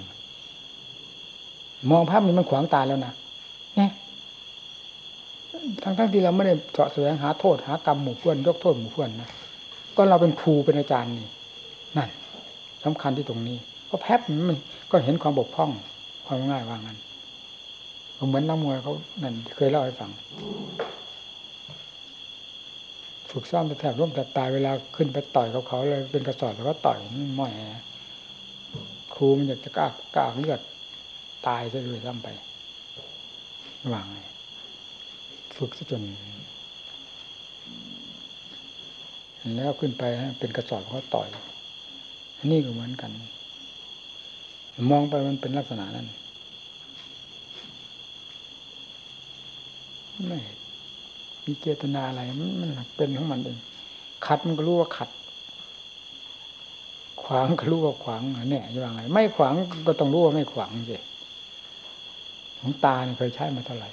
ำมองภาพนี้มันขวางตาแล้วนะเนี่ยทั้งทั้งที่เราไม่ได้เจาะแสวงหาโทษหากรรมหมู่เพื่อนยกโทษหมู่เพื่อนนะ ก็เราเป็นครูเป็นอาจารย์นี่นั่นสำคัญที่ตรงนี้เพราะแพทมันก็เห็นความบกพร่องความง่ายว่างั้นเหมือนนักมวยเขานั่นเคยเล่าให้ฟังฝึกซ้อมแทบร่วมแต่ตายเวลาขึ้นไปต่อยเขาเขาเลยเป็นกระสอบแล้วก็ต่อยม่อยครูมันอยากจะกล้ากล้าเลือดตายซะด้วยซ้ำไปว่างไงฝึกซะจน แล้วขึ้นไปเป็นกระสอบเขาต่อย นี่ก็เหมือนกัน มองไปมันเป็นลักษณะนั้นไม่มีเจตนาอะไรมันเป็นของมันเองขัดมันก็รู้ว่าขัด ขวางก็รู้ว่าขวางเนี่ยอยังไงไม่ขวางก็ต้องรู้ว่าไม่ขวางสิของตาเนี่ยเคยใช้มาเท่าไหร่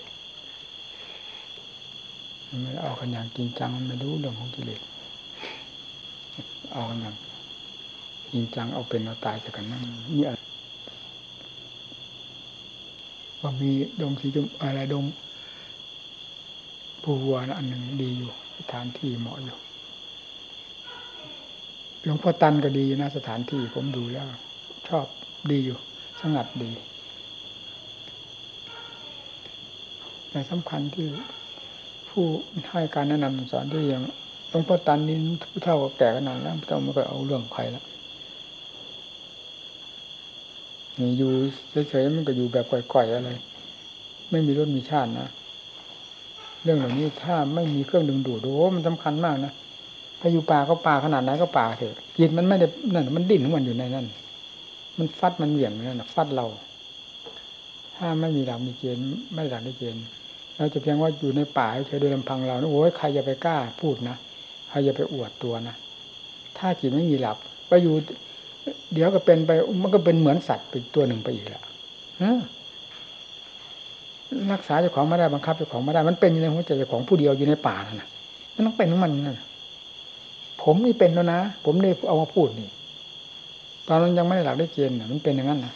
มันไม่เอากันอย่างจริงจังมันไม่รู้เรื่องของกิเลส เอากันอย่างจริงจังเอาเป็นเอาตายจากกันนั่นนี่อะไรว่ามีดงสีจมอะไรดงภูวัวนอันหนึ่งดีอยู่สถานที่เหมาะอยู่หลวงพ่อตันก็ดีนะสถานที่ผมดูแล้ว ชอบดีอยู่สงัดดี แต่สำคัญที่ผู้ให้การแนะนำสอนที่ย่าง หลวงพ่อตันนี่ผู้เท่าแก่ขนาดแล้วต้องมาก็เอาเรื่องใครละนี่อยู่เฉยๆมันก็อยู่แบบก่อยๆอะไรไม่มีรถมีชาตินะเรื่องเหล่านี้ถ้าไม่มีเครื่องดึงดูดโอ้มันสำคัญมากนะถ้าอยู่ป่าก็ป่าขนาดไหนก็ป่าเถอะจิตมันไม่ได้นั่นมันดิ้นของมันอยู่ในนั่นมันฟัดมันเหวี่ยงนั่นฟัดเรา ถ้าไม่มีหลักมีเกณฑ์ไม่หลักไมีเกณฑ์เราจะเพียงว่าอยู่ในป่าเฉยโดยลำพังเราโอ้ยใครจะไปกล้าพูดนะ ใครจะไปอวดตัวนะ ถ้าจิตไม่มีหลักไปอยู่ เดี๋ยวก็เป็นไป มันก็เป็นเหมือนสัตว์เป็นตัวหนึ่งไปอีกแล้วรักษาเจ้าของไม่ได้บังคับเจ้าของไม่ได้ มันเป็นอยู่ในหัวใจเจ้าของผู้เดียวอยู่ในป่านั่นนะมันต้องเป็นของมันนั่นผมนี่เป็นแล้วนะ ผมนี่เอามาพูดนี่ ตอนนั้นยังไม่ได้หลักได้เกณฑ์มันเป็นอย่างนั้นนะ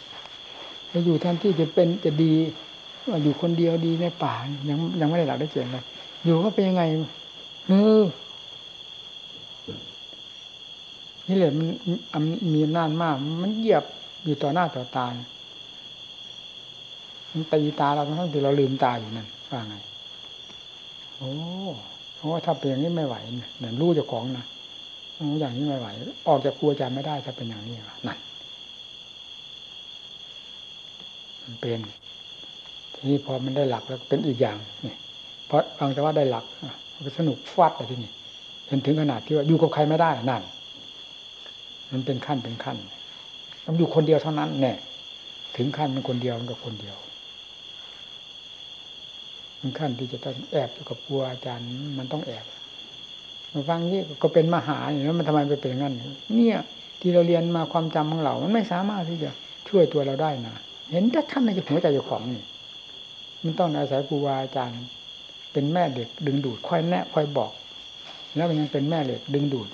จะอยู่ท่านที่จะเป็นจะดีอยู่คนเดียวดีในป่ายังยังไม่ได้หลักได้เกณฑ์เลยอยู่ก็เป็นยังไงเออ นี่แหละมันมีอำนาจมาก มันเหยียบอยู่ต่อหน้าต่อตามันตีตาเราทั้งที่เราลืมตาอยู่นั่นว่าไง โอ้เพราะว่าถ้าเป็นอย่างนี้ไม่ไหวเนี่ยรู้เจ้าของนะอย่างนี้ไม่ไหว ออกจากครัวจไม่ได้ถ้าเป็นอย่างนี้นั่นมันเป็นทีนี้พอมันได้หลักแล้วเป็นอีกอย่างนี่เพราะฟังแต่ว่าได้หลักมันสนุกฟัดอะไรที่นี่จนถึงขนาดที่ว่าอยู่กับใครไม่ได้นั่น มันเป็นขั้นเป็นขั้นต้องอยู่คนเดียวเท่านั้นแน่ถึงขั้นมันคนเดียวมันกับคนเดียวมันขั้นที่จะต้องแอบอยู่กับครูอาจารย์ มันต้องแอบมาฟังนี่ก็เป็นมหาอย่างนั้นมันทำไมไปเป็นอย่างนั้นเนี่ย ที่เราเรียนมาความจำของเรา มันไม่สามารถที่จะช่วยตัวเราได้นะเห็นแต่ท่านในหัวใจเจ้าของนี่มันต้องอาศัยครูอาจารย์ เป็นแม่เด็ก ดึงดูดคอยแนะคอยบอก แล้วมันยังเป็นแม่เหล็กดึงดูด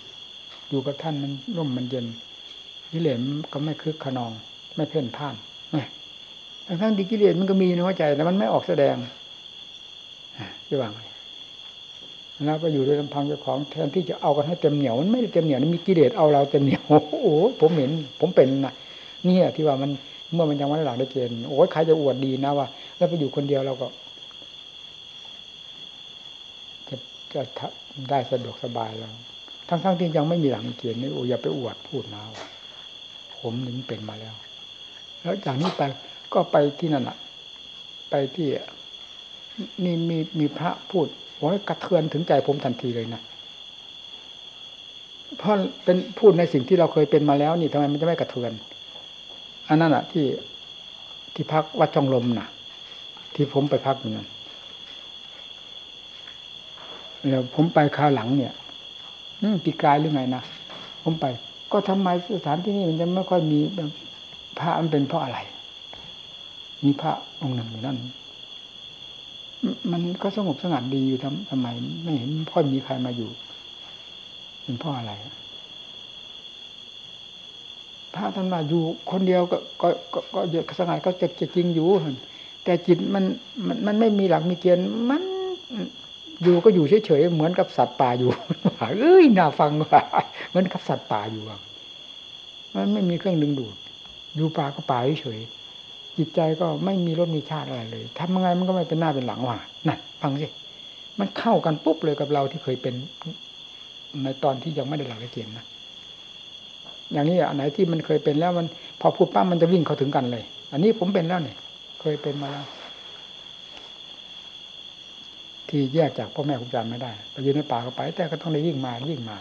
อยู่กับท่านมันร่มมันเย็นกิเลสก็ไม่คึกขนอง ไม่เพ่นพ่านทั้งทั้งที่กิเลสมันก็มีในหัวใจแต่มันไม่ออกแสดงจะว่าไงแล้วไปอยู่ด้วยลำพังเจ้าของแทนที่จะเอากันให้เต็มเหนียวมันไม่ได้เต็มเหนียวมันมีกิเลสเอาเราเต็มเหนียวโอ้โหผมเห็น ผมเป็นนะนี่ที่ว่ามันเมื่อมันยังไม่ได้หลักได้เกณฑ์โอ้ยใครจะอวดดีนะว่า แล้วไปอยู่คนเดียวเราก็ จะจะได้สะดวกสบายแล้ว ทั้งๆทที่ยังไม่มีหลักเกณฑ์นี่โอ้อย่าไปอวดพูดมาผมนี่เป็นมาแล้ว แล้วจากนี้ไปก็ไปที่นั่นอะไปที่นี่มีมีพระพูดโอ้ยกระเทือนถึงใจผมทันทีเลยนะเพราะเป็นพูดในสิ่งที่เราเคยเป็นมาแล้วนี่ทำไมมันจะไม่กระเทือน อันนั้นอะที่ที่พักวัดจองลมน่ะ ที่ผมไปพักอยู่นั้นแล้วผมไปคราวหลังเนี่ย ปีกายหรือไงนะผมไป ก็ทำไมสถานที่นี้มันจะไม่ค่อยมีพระมันเป็นเพราะอะไร มีพระองค์หนึ่งอยู่นั่น มันก็สงบสงัดดีอยู่ทำทำไมไม่เห็นพ่อมีใครมาอยู่ เป็นเพ่ออะไรพระท่านมาอยู่คนเดียวก็ก็ก็ก็เยอะสงัดก็จะจะจริงอยู่แต่จิตมันมันมันไม่มีหลักมีเกณฑ์มัน อยู่ก็อยู่เฉยๆเหมือนกับสัตว์ป่าอยู่เอ้ยน่าฟังว่าเหมือนกับสัตว์ป่าอยู่มันไม่มีเครื่องดึงดูด อยู่ป่าก็ป่าเฉยจิตใจก็ไม่มีรสมีชาติอะไรเลยทำยังไงมันก็ไม่เป็นหน้าเป็นหลังว่านั่นฟังสิมันเข้ากันปุ๊บเลยกับเราที่เคยเป็นในตอนที่ยังไม่ได้หลักเกณฑ์นะอย่างนี้อันไหนที่มันเคยเป็นแล้วมัน พอพูดปั้มมันจะวิ่งเข้าถึงกันเลย อันนี้ผมเป็นแล้วเนี่ยเคยเป็นมาแล้ว ที่แยกจากพ่อแม่ครูอาจารย์ไม่ได้ไปยืนในป่าก็ไป แต่ก็ต้องได้วิ่งมาวิ่งมา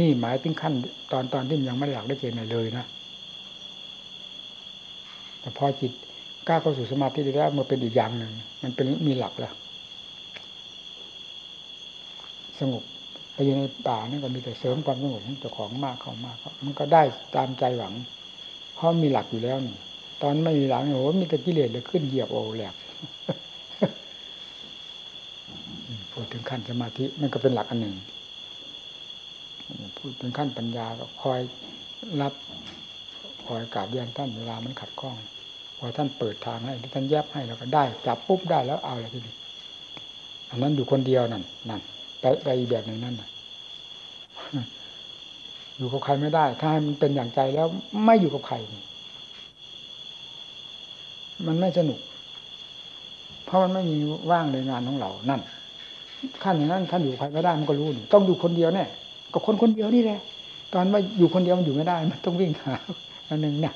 นี่หมายถึงขั้น ตอนตอนที่ยังไม่ได้หลักได้เกณฑ์เลยนะแต่พอจิตกล้าเข้าสู่สมาธิได้แล้วมันเป็นอีกอย่างหนึ่งมันเป็นมีหลักแล้วสงบไปอยู่ในป่านั่นก็มีแต่เสริมความสงบของเจ้าของมากเข้ามากมันก็ได้ตามใจหวัง เพราะมีหลักอยู่แล้วนี่ ตอนไม่มีหลักโอ้โหมีแต่กิเลสเลยขึ้นเหยียบโอ้แหลก พูดถึงขั้นสมาธิมันก็เป็นหลักอันหนึ่งพูดถึงขั้นปัญญาก็คอยรับคอยกราบเรียนท่านเวลามันขัดข้องพอท่านเปิดทางให้ท่านแยบให้เราก็ได้จับปุ๊บได้แล้วเอาอะไรทีนี้อันนั้นอยู่คนเดียวนั่นนั่นไปไปอีกแบบหนึ่งนั่นน่ะอยู่กับใครไม่ได้ ถ้าให้มันเป็นอย่างใจแล้วไม่อยู่กับใครมันไม่สนุก เพราะมันไม่มีว่างในงานของเรานั่น ขั้นอย่างนั้นท่านอยู่ใครไม่ได้มันก็รู้นี่ต้องอยู่คนเดียวแน่ก็คนคนเดียวนี่แหละตอนว่าอยู่คนเดียวมันอยู่ไม่ได้ มันต้องวิ่งหาอันหนึ่งเนี่ย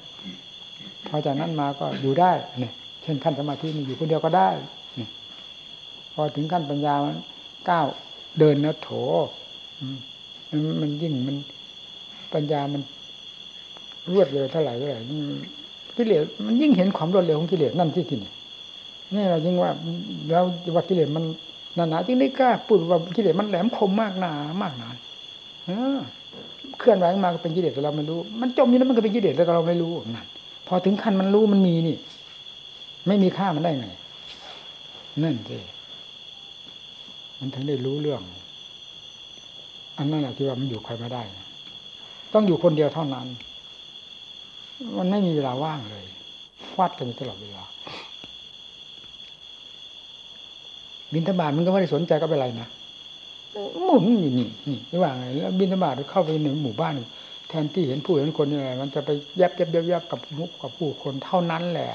พอจากนั้นมาก็อยู่ได้เนี่ยเช่นขั้นสมาธินี่อยู่คนเดียวก็ได้นี่พอถึงขั้นปัญญามันก้าวเดินแล้วโถมันมันยิ่งมันปัญญามันรวดเร็วเท่าไหร่เท่าไหร่กิเลสมันยิ่งเห็นความรวดเร็วของกิเลสนั่นที่ที่นี่นี่เรายิ่งว่าเราว่ากิเลสมัน หนาหนาจึงได้กล้าพูดว่ากิเลสมันแหลมคมมากหนามากหนาเคลื่อนไหวมาก็เป็นกิเลสแต่เราไม่รู้ มันจมอยู่นั้นมันก็เป็นกิเลสแต่เราไม่รู้นั่นพอถึงขั้นมันรู้มันมีนี่ ไม่มีค่ามันได้ไงนั่นสิมันถึงได้รู้เรื่อง อันนั้นแหละที่ว่ามันอยู่ใครไม่ได้ ต้องอยู่คนเดียวเท่านั้น มันไม่มีเวลาว่างเลยฟาดกันตลอดเวลา บินธบาตมันก็ไม่ได้สนใจก็เป็นไรนะหมุนอยู่นี่นี่ไม่ว่าไงแล้วบินธบาตเข้าไปในหมู่บ้านแทนที่เห็นผู้เห็นคนยังไงมันจะไปยับยับยับยับกับมุกกับผู้คนเท่านั้นแหละ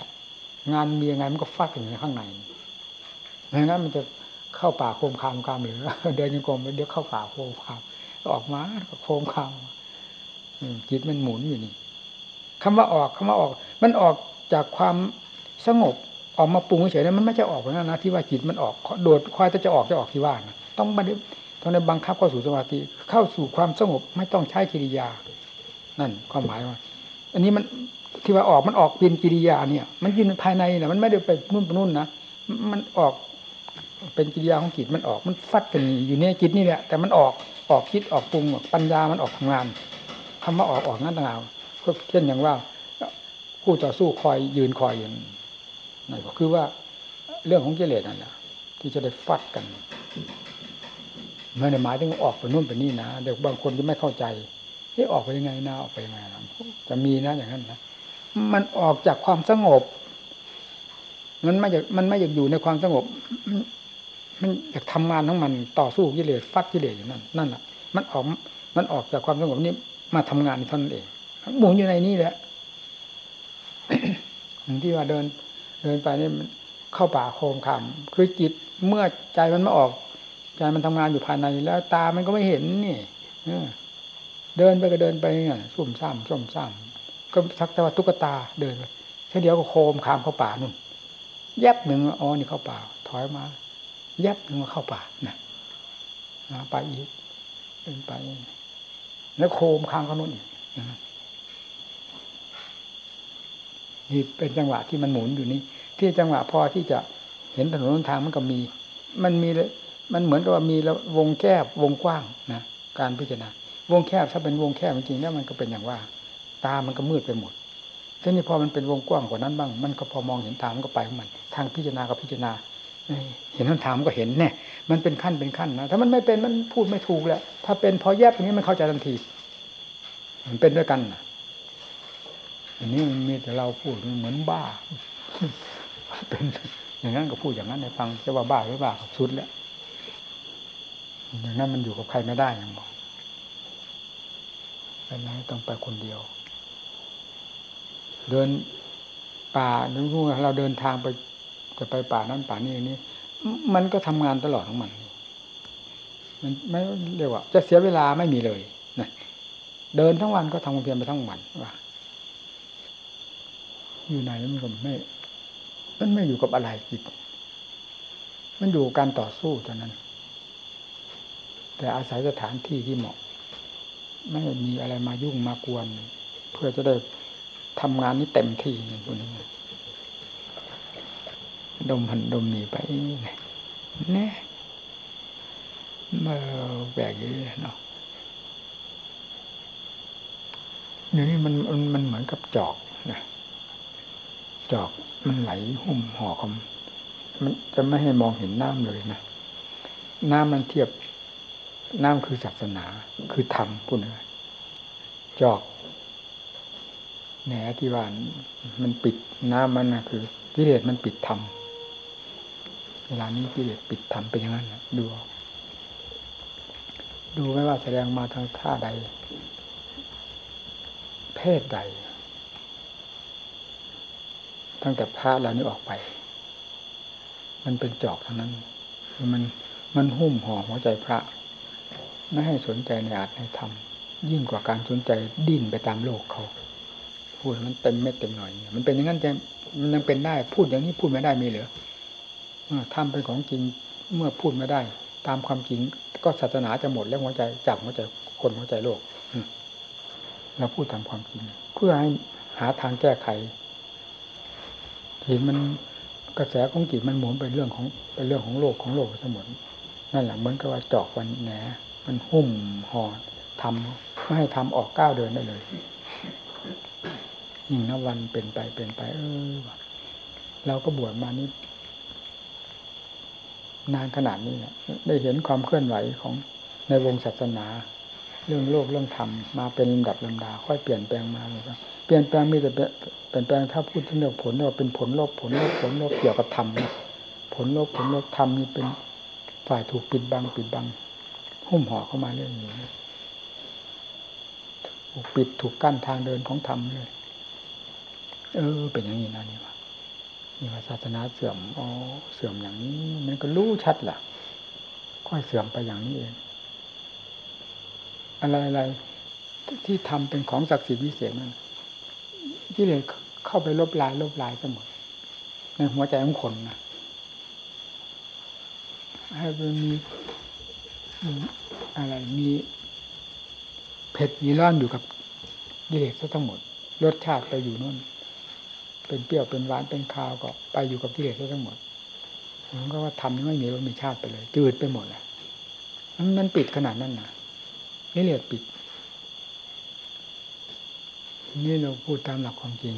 งานมียังไงมันก็ฟาดกันอยู่ข้างในไม่งั้นมันจะเข้าป่าโคมคามคามหรือเดินยังกรมเดี๋ยวเข้าป่าโคมคามออกมาโคมคามจิตมันหมุนอยู่นี่คำว่าออกคำว่าออก มันออกจากความสงบ ออกมาปรุงเฉยๆนั้นมันไม่ใช่ออกนะนะที่ว่าจิตมันออกโดดคอยจะจะออกจะออกที่ว่านะต้องบันทึกต้องในบังคับเข้าสู่สมาธิเข้าสู่ความสงบไม่ต้องใช้กิริยา นั่นความหมายว่าอันนี้มันที่ว่าออกมันออกเป็นกิริยาเนี่ย มันยืนภายในนะมันไม่ได้ไปนู่นไปนู่นนะมันออกเป็นกิริยาของจิตมันออกมันฟัดกันอยู่ในจิตนี่แหละแต่มันออกออกคิดออกปรุงปัญญามันออกทำงานคำว่าออกออกนั่นต่างหากเช่นอย่างว่าผู้ต่อสู้คอยยืนคอยอยู่ นั่นก็คือว่าเรื่องของกิเลสนั่นแหละที่จะได้ฟัดกันไม่ได้หมายถึงออกไปนู่นไปนี่นะเดี๋ยวบางคนจะไม่เข้าใจที่ออกไปยังไงนะออกไปยังไงนะจะมีนะอย่างนั้นนะมันออกจากความสงบ มันไม่อยากมันไม่อยากอยู่ในความสงบ มันอยากทำงานของมันต่อสู้กิเลสฟัดกิเลสอยู่นั่นนั่นแหละมันออกมันออกจากความสงบนี้มาทำงานเท่านั้นเองหมุนอยู่ในนี้แหละที่ว่าเดิน เดินไปนี่เข้าป่าโคมคำคือจิตเมื่อใจมันไม่ออกใจมันทำงานอยู่ภายในแล้ว ตามันก็ไม่เห็นนี่เดินไปก็เดินไปเนี่ยสุ่มซ่ามสุ่มซ่ามก็ทักแต่ว่าตุ๊กตาเดินไปแค่เดียวก็โคมคามเข้าป่านู่นแยบหนึ่งอ๋อนี่เข้าป่า ถอยมา แยบหนึ่งมาเข้าป่านะไปอีกเดินไป แล้วโคมคามเขานู่นอีก นี่เป็นจังหวะที่มันหมุนอยู่นี่ที่จังหวะพอที่จะเห็นถนนทางมันก็มี มันมีมันเหมือนกับว่ามีวงแคบวงกว้างนะการพิจารณาวงแคบถ้าเป็นวงแคบจริงๆแล้วมันก็เป็นอย่างว่า ตามันก็มืดไปหมดทีนี้พอมันเป็นวงกว้างกว่านั้นบ้าง มันก็พอมองเห็นทางมันก็ไปของมัน ทางพิจารณาก็พิจารณาเห็นทางมันก็เห็นแน่มันเป็นขั้นเป็นขั้นนะถ้ามันไม่เป็นมันพูดไม่ถูกแหละถ้าเป็นพอแยบอย่างนี้มันเข้าใจทันที มันเป็นด้วยกันนะ อันนี้มันมีแต่เราพูดเหมือนบ้าเป็นอย่างนั้นก็พูดอย่างนั้นในฟังจะว่าบ้าหรือบ้าสุดแล้วอย่างนั้นมันอยู่กับใครไม่ได้ยังบอกไปไหนต้องไปคนเดียว เดินป่านึกว่าเราเดินทางไปจะไปป่านั้นป่านี้นี้ มันก็ทำงานตลอดของมันมันไม่เรียกว่า จะเสียเวลาไม่มีเลยนะเดินทั้งวันก็ทำความเพียรไปทั้งวันว่า อยู่ไหนมันก็ไม่มันไม่อยู่กับอะไรจิต มันอยู่การต่อสู้เท่านั้น แต่อาศัยสถานที่ที่เหมาะ ไม่มีอะไรมายุ่งมากวน เพื่อจะได้ทำงานนี้เต็มที่อย่างนี้ดมหันดมหนีไปเนี่ยมาแบกอย่างนี้เนาะเดี๋ยวนี้มันมันเหมือนกับจอกนะ จอกมันไหลหุ้มห่อคำมันจะไม่ให้มองเห็นน้ำเลยนะ น้ำมันเทียบ น้ำคือศาสนา คือธรรมพูดเลยจอกแหนที่ว่านมันปิดน้ำมันนะคือกิเลสมันปิดธรรมเวลานี้กิเลสปิดทำเป็นอย่างนั้นนะดูดูไม่ว่าแสดงมาทางท่าใด เพศใด ตั้งแต่พระแล้วนี้ออกไป มันเป็นจอกเท่านั้น มันมันหุ้มห่อหัวใจพระ ไม่ให้สนใจในอาจในธรรม ยิ่งกว่าการสนใจดิ้นไปตามโลกเขาพูดมันเต็มเม็ดเต็มหน่อยมันเป็นอย่างนั้นจะมันยังเป็นได้พูดอย่างนี้พูดไม่ได้มีเหรือทำเป็นของจริงเมื่อพูดไม่ได้ ตามความจริง ก็ศาสนาจะหมดแล้วหัวใจจากหัวใจคนหัวใจโลกเราพูดตามความจริง เพื่อให้หาทางแก้ไข เห็นมันกระแสของจิตมันหมุนเป็นเรื่องของเป็นเรื่องของโลกของโลกทั้งหมดนั่นแหละเหมือนกับว่าจอกวันแหนมันหุ้มห่อทำไม่ให้ทำออกก้าวเดินได้เลยยิ่งนับวันเป็นไปเป็นไป เออเราก็บวชมานี้นานขนาดนี้เนี่ยได้เห็นความเคลื่อนไหวของในวงศาสนา เรื่องโลกเรื่องธรรมมาเป็นลำดับลำดา ค่อยเปลี่ยนแปลงมาเลยครับเปลี่ยนแปลงมีแต่เปลี่ยนแปลงถ้าพูดถึงเรื่องผลเราเป็นผลลบผลลบผลลบเกี่ยวกับธรรมผลลบผลลบธรรมนี่เป็นฝ่ายถูกปิดบังปิดบัง หุ้มห่อเข้ามาเรื่อยๆถูกปิดถูกกั้นทางเดินของธรรมเลยเออ เป็นอย่างนี้นะนี่วะนี่ว่าศาสนาเสื่อมอ๋อเสื่อมอย่างนี้ มันก็รู้ชัดแหละค่อยเสื่อมไปอย่างนี้เอง อะไรอะไรที่ทำเป็นของศักดิ์สิทธิ์วิเศษนั่นที่เลยเข้าไปลบลายลบลายเสมอในหัวใจของคนนะให้มันมีอะไรมีเผ็ดมีร้อนอยู่กับกิเลสทั้งหมดรสชาติไปอยู่นู่น เป็นเปรี้ยวเป็นหวานเป็นคาวก็ไปอยู่กับกิเลสทั้งหมดมันก็ว่าทำไม่มีรสมีชาติไปเลย จืดไปหมดแหละมันปิดขนาดนั้นนะ กิเลสปิด นี่เราพูดตามหลักความจริง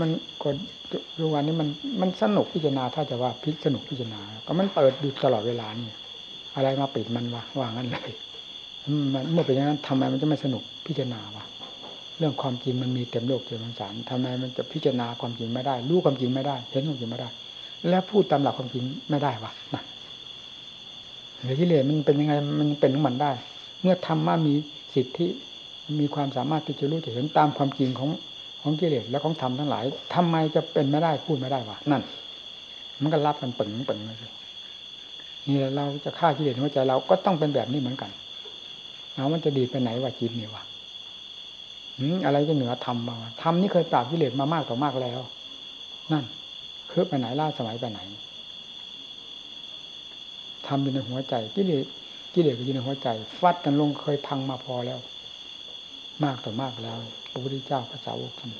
มันก็ทุกวันนี้มันมันสนุกพิจารณาถ้าจะว่าพิสนุกพิจารณา ก็มันเปิดอยู่ตลอดเวลานี่อะไรมาปิดมันวะว่างั้นเลยมันเมื่อเป็นอย่างนั้นทำไมมันจะไม่สนุกพิจารณาวะเรื่องความจริงมันมีเต็มโลกเต็มสารทำไมมันจะพิจารณาความจริงไม่ได้ รู้ความจริงไม่ได้ เห็นความจริงไม่ได้ แล้วพูดตามหลักความจริงไม่ได้วะนะหรือที่เลสมันเป็นยังไงมันเป็นของมันได้ มื่อธรรมะมีสิทธิมีความสามารถที่จะรู้จะเห็นตามความจริงของของกิเลสและของธรรมทั้งหลายทำไมจะเป็นไม่ได้พูดไม่ได้วะนั่น มันก็รับกันปึงปึงเลยนี่เราจะฆ่ากิเลสหัวใจเราก็ต้องเป็นแบบนี้เหมือนกันเอามันจะดีไปไหนวะจิตนี่วะอะไรจะเหนือธรรมมาธรรมนี่เคยปราบกิเลสมามากต่อมากแล้ว นั่นคือไปไหนล่าสมัยไปไหนทำอยู่ในหัวใจกิเลส กิเลสก็อยู่ในหัวใจ ฟัดกันลงเคยพังมาพอแล้ว มากต่อมากแล้วพระพุทธเจ้าพระสาวกท่าน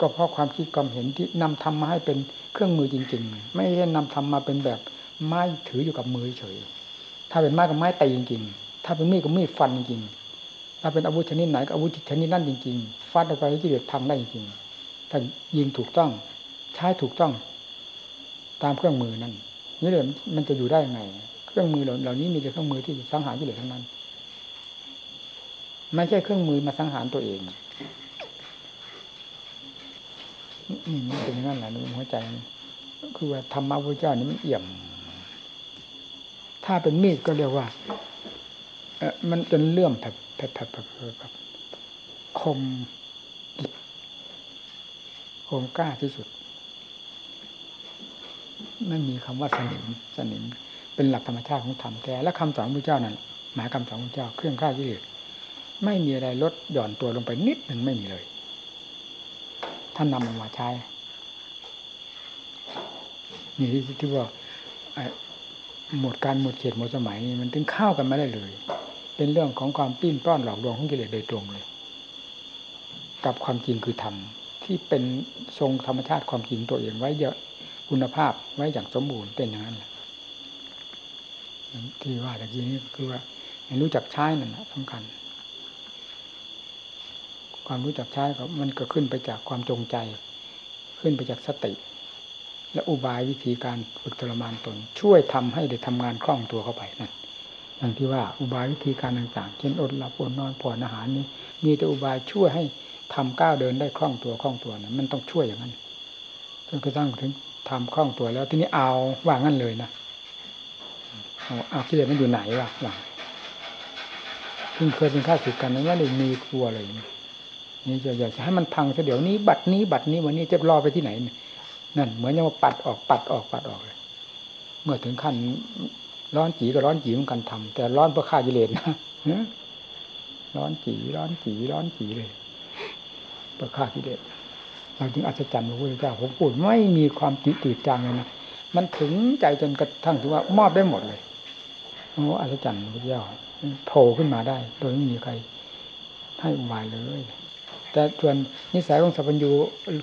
ก็เพราะความคิดความเห็นที่นำธรรมมาให้เป็นเครื่องมือจริง ๆ ไม่ใช่นำธรรมมาเป็นแบบไม้ถืออยู่กับมือเฉย ถ้าเป็นไม้กับไม้ตีจริง ๆ ถ้าเป็นมีดกับมีดฟันจริงๆถ้าเป็นอาวุธชนิดไหนก็อาวุธชนิดนั้นจริง ๆ ฟัดออกไปให้กิเลสพังได้จริงๆถ้ายิงถูกต้องใช้ถูกต้อง ตามเครื่องมือนั้นนี่เลยมันจะอยู่ได้ยังไง เครื่องมือเหล่านี้มีแต่เครื่องมือที่สังหารกิเลสทั้งนั้น ไม่ใช่เครื่องมือมาสังหารตัวเองนี่มันเป็นอย่างนั้นแหละในหัวใจ คือว่าธรรมะพระเจ้านี่มันเอี่ยม ถ้าเป็นมีดก็เรียกว่าเอมันจนเลื่อมแบบแบบแบบแบบคมคมกล้าที่สุด ไม่มีคำว่าสนิมสนิม เป็นหลักธรรมชาติของธรรมแท้และคำสอนพระเจ้านั้นหมายคำสอนพระเจ้าเครื่องฆ่ากิเลสไม่มีอะไรลดหย่อนตัวลงไปนิดหนึ่งไม่มีเลย ท่านนำมาใช้นี่ที่ที่ว่าหมดการหมดเขตหมดสมัยนี่มันถึงเข้ากันไม่ได้เลย เป็นเรื่องของความปิ้นป้อนหลอกลวงของกิเลสโดยตรงเลย กับความจริงคือธรรมที่เป็นทรงธรรมชาติความจริงตัวเองไว้เยอะคุณภาพไว้อย่างสมบูรณ์เป็นอย่างนั้นแหละ ที่ว่าตะกี้นี้คือว่ารู้จักใช้นั่นแหละสำคัญ ความรู้จักใช้ก็มันก็ขึ้นไปจากความจงใจ ขึ้นไปจากสติ และอุบายวิธีการฝึกทรมานตน ช่วยทำให้ได้ทำงานคล่องตัวเข้าไปนั่นอย่างที่ว่าอุบายวิธีการต่างๆ เช่นอดหลับอดนอนผ่อนอาหารนี้มีแต่อุบายช่วยให้ทำก้าวเดินได้คล่องตัวคล่องตัวนะมันต้องช่วยอย่างนั้นจนกระทั่งถึงทำคล่องตัวแล้วทีนี้เอาว่างั้นเลยนะ เอากิเลสมันอยู่ไหนวะว่าเพิ่งเคยเป็นข้าศึกกันนั้นว่าเลยมีกลัวเลยนี่จะอยากจะให้มันพังซะเดี๋ยวนี้บัดนี้บัดนี้วันนี้จะรอไปที่ไหนนั่นเหมือนจะมาปัดออกปัดออกปัดออกเลย เมื่อถึงขั้นร้อนจีก็ร้อนจีเหมือนกันทำแต่ร้อนเพื่อฆ่ากิเลสนะร้อนจีร้อนจีร้อนจีเลยเพื่อฆ่ากิเลสเราจึงอัศจรรย์พระพุทธเจ้าผมพูดไม่มีความติตืดจางเลยนะมันถึงใจจนกระทั่งถึงว่ามอบได้หมดเลย โอ้อัศจรรย์พระพุทธเจ้าโผล่ขึ้นมาได้ โดยไม่มีใครให้อุบายเลย แต่ส่วนนิสัยของสัพพัญญู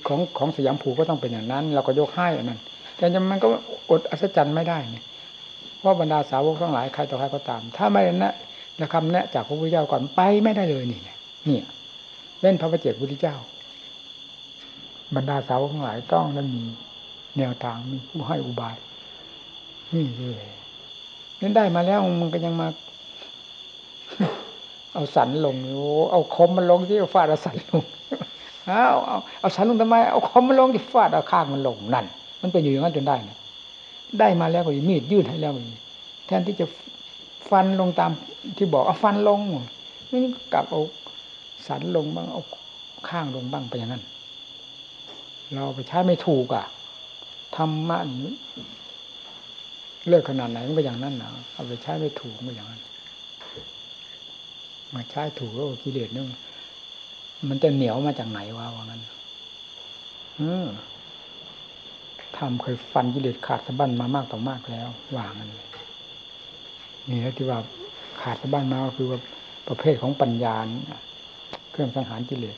ของของสยามผูก็ต้องเป็นอย่างนั้น เราก็ยกให้อันนั้น แต่มันก็อดอัศจรรย์ไม่ได้เนี่ยเพราะบรรดาสาวกทั้งหลายใครต่อใครก็ตาม ถ้าไม่นะละคำแนะจากพระพุทธเจ้าก่อนไปไม่ได้เลยนี่เนี่ยเล่นพระประเจกพุทธเจ้า บรรดาสาวกทั้งหลายต้องนั้นมีแนวทางมีผู้ให้อุบายนี่เลย นั่ได้มาแล้วมันก็ยังมา เอาสันลงโอ้เอาคมมันลงที่ฟาดเอาสันลงเอาเอาเอาสันลงทำไม เอาคมมันลงที่ฟาดเอาข้างมันลงนั่น มันเป็นอยู่อย่างนั้นจนได้นะได้มาแล้วก็มีดยื่นให้แล้วแทนที่จะฟันลงตามที่บอกเอาฟันลงนี่กลับเอาสันลงบ้างเอาข้างลงบ้างไปอย่างนั้น เราไปใช้ไม่ถูกอะธรรมะนี่ เลิกขนาดไหนมันก็อย่างนั้นนะเอาไปใช้ไม่ถูกก็อย่างนั้นมาใช้ถูกแล้วกิเลสนึงมันจะเหนียวมาจากไหนวะว่างั้นเออทำเคยฟันกิเลสขาดสะบั้นมามากต่อมากแล้วว่างั้นเลยนี่แล้วที่ว่าขาดสะบั้นมาก็คือว่าประเภทของปัญญาเครื่องสังหารกิเลส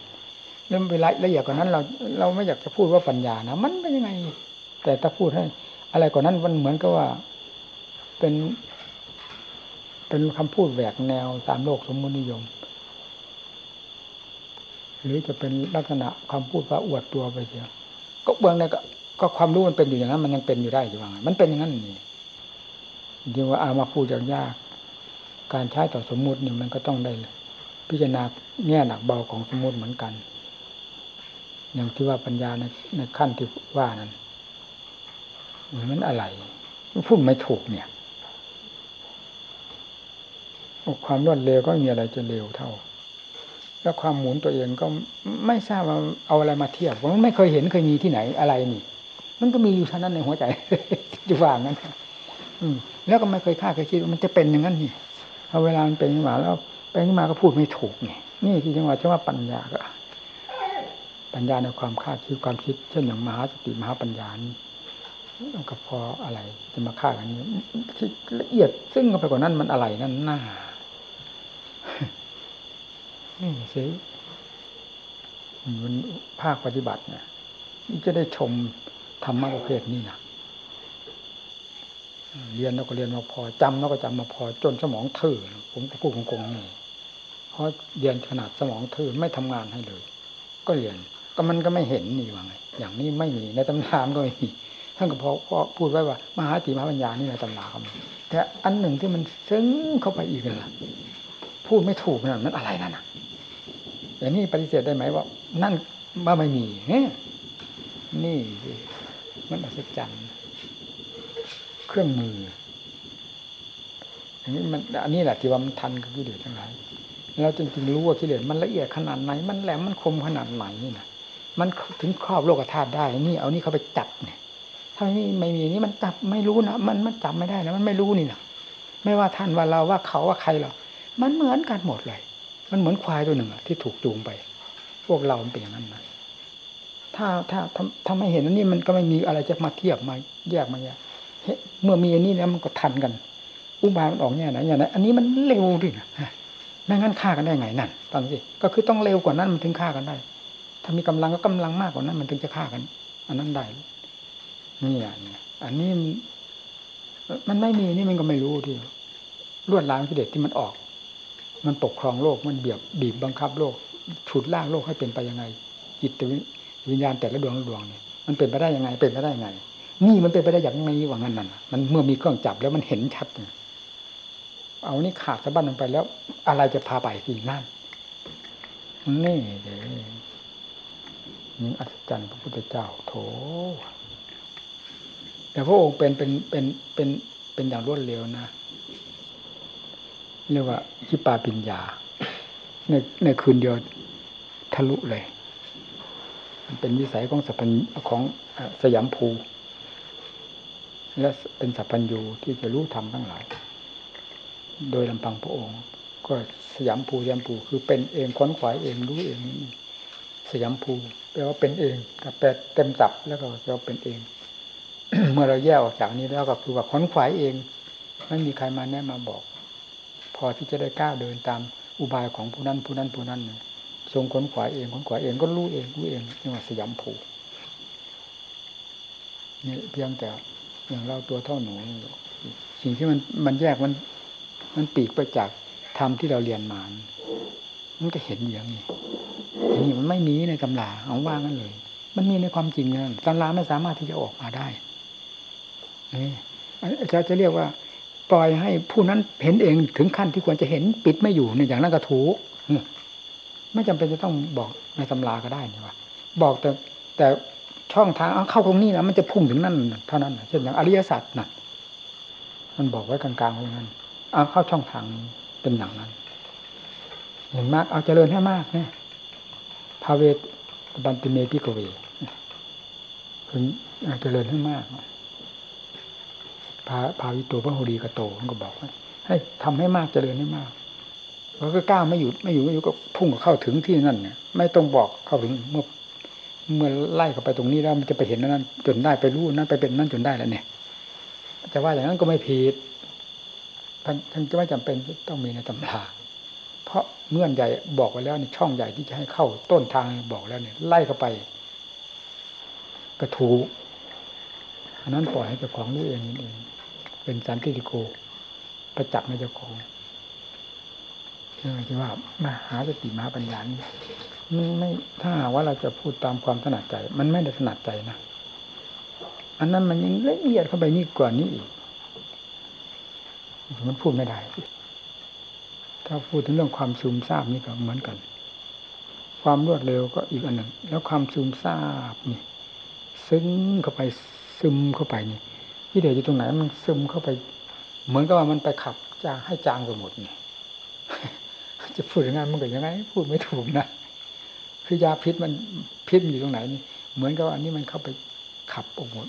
แล้วเวลาละเอียดกว่านั้น เราเราไม่อยากจะพูดว่าปัญญานะมันเป็นยังไง แต่ถ้าพูดให้อะไรกว่านั้นมันเหมือนกับว่า เป็น เป็นคำพูดแหวกแนวตามโลกสมมตินิยม หรือจะเป็นลักษณะคำพูดว่าอวดตัวไปเสียก็เบื้องในก็ก็ความรู้มันเป็นอยู่อย่างนั้น มันยังเป็นอยู่ได้อยู่ว่ามันเป็นอย่างนั้นนี่จริงว่าเอามาพูดอย่างยาก การใช้ต่อสมมุติเนี่ยมันก็ต้องได้ พิจารณาแง่หนักเบาของสมมุติเหมือนกัน อย่างที่ว่าปัญญาในในขั้นที่ว่านั้นมันอะไรพูดไม่ถูกเนี่ย ความรวดเร็วก็มีอะไรจะเร็วเท่า แล้วความหมุนตัวเองก็ไม่ทราบว่าเอาอะไรมาเทียบมันไม่เคยเห็นเคยมีที่ไหนอะไรนี่ มันก็มีอยู่เท่านั้นในหัวใจจะว่างั้นอืมแล้วก็ไม่เคยคาดเคยคิดว่ามันจะเป็นอย่างนั้นนี่พอเวลามันเป็นขึ้นมาแล้วเป็นขึ้นมาก็พูดไม่ถูกนี่นี่ที่จังหวะที่ว่าปัญญาก็ ปัญญาในความคาดคิดความคิด เช่นอย่างมหาสติมหาปัญญานี่ก็พออะไรจะมาฆ่ากันนี้ที่ละเอียดซึ่งก็ไปกว่านั้นมันอะไรนั่นหน้า นี่สิมันภาคปฏิบัติเนี่ยนี่จะได้ชมธรรมะประเภทนี้นะเรียนแล้วก็เรียนมาพอจำแล้วก็จำมาพอจนสมองทื่อผมก็พูดคงๆนี่เพราะเรียนขนาดสมองทื่อไม่ทำงานให้เลย ก็เรียนก็มันก็ไม่เห็นนี่ว่าไงอย่างนี้ไม่มีในตำรามก็ไม่มีท่านก็พอพอพูดไว้ว่ามหาติมหาปัญญานี่ในตำราเขาแต่อันหนึ่งที่มันซึ้งเข้าไปอีกละ พูดไม่ถูกนั่นมันอะไรนั่นน่ะอย่างนี้ปฏิเสธได้ไหมว่า นั่นว่าไม่มีเนี่ยนี่มันอัศจรรย์เครื่องมืออันนี้มันอันนี้แหละที่ว่ามันทันกับกิเลสทั้งหลายเราจริงๆรู้ว่ากิเลสมันละเอียดขนาดไหน มันแหลมมันคมขนาดไหนนี่นะมันถึงครอบโลกธาตุได้ นี่เอานี่เขาไปจับเนี่ย ถ้าไม่ไม่มีนี่มันจับไม่รู้นะมันมันจับไม่ได้นะมันไม่รู้นี่นะไม่ว่าท่านว่าเราว่าเขาว่าใครหรอก มันเหมือนกันหมดเลย มันเหมือนควายตัวหนึ่งอะที่ถูกจูงไป พวกเราเป็นอย่างนั้นนะถ้าถ้าถ้าไม่เห็นอันนี้มันก็ไม่มีอะไรจะมาเทียบมาแยกมาแยกเมื่อมีอันนี้แล้วมันก็ทันกัน อุบายมันออกแง่ไหนอย่างนั้นอันนี้มันเร็วดิไม่งั้นฆ่ากันได้ไงนั่นฟังสิก็คือต้องเร็วกว่านั้นมันถึงฆ่ากันได้ ถ้ามีกำลังก็กำลังมากกว่านั้น มันถึงจะฆ่ากัน อันนั้นได้นี่อันนี้อันนี้มันไม่มีนี่มันก็ไม่รู้ที่ลวดลามกิเลสที่มันออก มันปกครองโลกมันเบียบบีบบังคับโลกฉุดล่างโลกให้เป็นไปยังไง จิตวิญญาณแต่ละดวงละดวงเนี่ยมันเป็นไปได้ยังไงเป็นไปได้ยังไง นี่มันเป็นไปได้อย่างไงว่างั้นนั่นมันเมื่อมีเครื่องจับแล้วมันเห็นชัดเอานี่ขาดสะบั้นลงไปแล้ว อะไรจะพาไปที่นั่นนี่เลยนี่อัศจรรย์พระพุทธเจ้าโถแต่พระองค์เป็นเป็นเป็นเป็นเป็นอย่างรวดเร็วนะ เรียกว่าชิปาปิญญา ในในคืนเดียวทะลุเลย มันเป็นวิสัยของสัพพัญของสยามภู และเป็นสัพพัญญูที่จะรู้ธรรมทั้งหลาย โดยลำพังพระองค์ ก็สยามภูสยามภูคือเป็นเองค้นขวายเองรู้เองสยามภูแปลว่าเป็นเองแปลเต็มจับแล้วก็เราเป็นเอง เมื่อเราแยกออกจากนี้แล้วก็คือว่าค้นขวายเองไม่มีใครมาแนะมาบอก อที่จะได้ก้าวเดินตามอุบายของผู้นั้นผู้นั้นผู้นั้นทรงคนขวายเองคนขวายเองก็รู้เองรู้เองนี่ว่าสยามภูนี่เพียงแต่อย่างเราตัวเท่าหนูสิ่งที่มันมันแยกมัน มันปีกไปจากธรรมที่เราเรียนมา มันก็เห็นอย่างนี้นี่มันไม่มีในตำราเอาว่างั้นเลย มันมีในความจริงนะตำราไม่สามารถที่จะออกมาได้นี่อาจารย์จะเรียกว่า ปล่อยให้ผู้นั้นเห็นเองถึงขั้นที่ควรจะเห็นปิดไม่อยู่ในอย่างนั้นก็ถูกไม่จำเป็นจะต้องบอกในตำราก็ได้นี่ว่าบอกแต่แต่ช่องทางเข้าตรงนี้นะมันจะพุ่งถึงนั่นเท่านั้นเช่นอย่างอริยสัจน่ะ มันบอกไว้กลางๆไว้นั้นเอาเข้าช่องทางเป็นอย่างนั้น เห็นมากเอาเจริญให้มากเนี่ยพาเวตบันติเมพิกเวถึงเจริญให้มาก พาพาวิตัวพระโหรีกโตมันก็บอกว่าให้ทำให้มากเจริญให้มากเราก็ก้าวไม่หยุดไม่อยู่ไม่อยู่ก็พุ่งเข้าถึงที่นั่นเนี่ยไม่ต้องบอกเข้าถึงเมื่อเมื่อไล่เข้าไปตรงนี้แล้วมันจะไปเห็นนั้นจนได้ไปรู้นั้นไปเป็นนั้นจนได้แล้วเนี่ยจะว่าอย่างนั้นก็ไม่ผิดท่านท่านจะไม่จำเป็นต้องมีในตำราเพราะเงื่อนใหญ่บอกไว้แล้วในช่องใหญ่ที่จะให้เข้าต้นทางบอกแล้วเนี่ยไล่เข้าไป กระถูอันนั้นปล่อยให้เจ้าของรู้เองนี่เอง เป็นสันติโกประจักษ์ในเจ้าของเรื่องที่ว่ามาหาสติมาปัญญานี่มันไม่ถ้าหาว่าเราจะพูดตามความถนัดใจ มันไม่ได้ถนัดใจนะอันนั้นมันยังละเอียดเข้าไปนี่กว่านี้อีกมันพูดไม่ได้ ถ้าพูดถึงเรื่องความซึมซาบนี่ก็เหมือนกัน ความรวดเร็วก็อีกอันหนึ่ง แล้วความซึมซาบนี่ ซึ้งเข้าไปซึมเข้าไปนี่ ที่เดียวอยู่ตรงไหนมันซึมเข้าไป เหมือนกับว่ามันไปขับจางให้จางไปหมดนี่จะพูดยังไงมันก็ยังไง พูดไม่ถูกนะคือยาพิษมันพิษอยู่ตรงไหนนี่เหมือนกับอันนี้มันเข้าไปขับออกหมด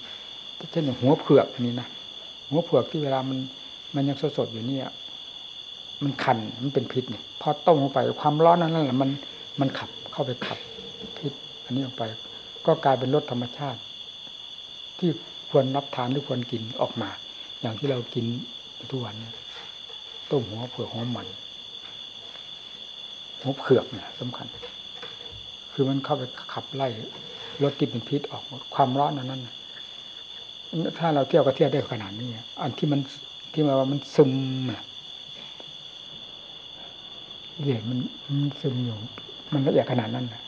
เช่นอย่างหัวเผือกนี่นะหัวเผือกที่เวลามัน มันยังสดๆอยู่เนี่ย มันคันมันเป็นพิษเนี่ยพอต้มลงไปความร้อนนั้นแหละมันมันขับเข้าไปขับพิษ อันนี้ออกไป ก็กลายเป็นรสธรรมชาติ ที่ ควรรับทานหรือควรกินออกมา อย่างที่เรากินทุกวันนี่ยต้มหัวเผือกหัวมันหัวเผือกเนี่ยสำคัญ คือมันเข้าไปขับไล่รสที่เป็นพิษออกหมดความร้อนนั้นถ้าเราเที่ยวก็เที่ยวได้ขนาดนี้อันที่มันที่มาว่ามันซึมอะเดี๋ยวมันมันซึมอยู่ มันละเอียดขนาดนั้นนะ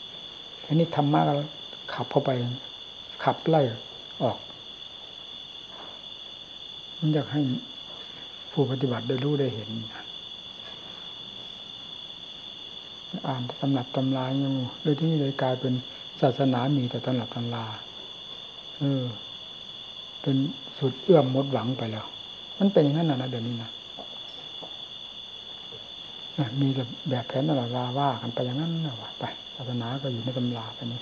ทีนี้ธรรมะเราขับเข้าไป ขับไล่ออก มันอยากให้ผู้ปฏิบัติได้รู้ได้เห็นอ่านตำรับตำรายังเลยที่นี่เลยกลายเป็นศาสนามีแต่ตำรับตำราเออเป็นสุดเอื้อมมดหวังไปแล้ว มันเป็นอย่างนั้นนะเดี๋ยวนี้นะมีแบบแผนตลอดลาว่ากันไปอย่างนั้นนะว่าไปศาสนาก็อยู่ในตำราไปนี้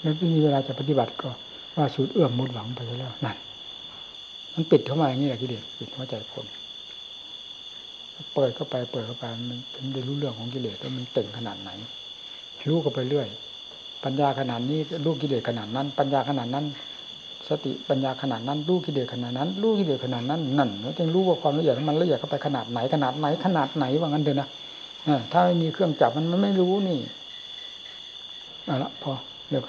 แล้วที่มีเวลาจะปฏิบัติก็ว่าสุดเอื้อมมดหวังไปแล้วนั่น มันปิดเข้ามาอย่างนี้แหละกิเลสปิดหัวใจคนเปิดเข้าไปเปิดเข้าไปมันถึงได้รู้เรื่องของกิเลสว่ามันเต่งขนาดไหนรู้ก็ไปเรื่อย ปัญญาขนาดนี้รู้กิเลสขนาดนั้น ปัญญาขนาดนั้น สติปัญญาขนาดนั้นรู้กิเลสขนาดนั้นรู้กิเลสขนาดนั้นนั่นแล้วจึงรู้ว่าความละเอียดมันละเอียดเข้าไปขนาดไหนขนาดไหนขนาดไหนว่างั้นเถอะนะถ้าไม่มีเครื่องจับมันมันไม่รู้นี่เอาละพอเดี๋ยว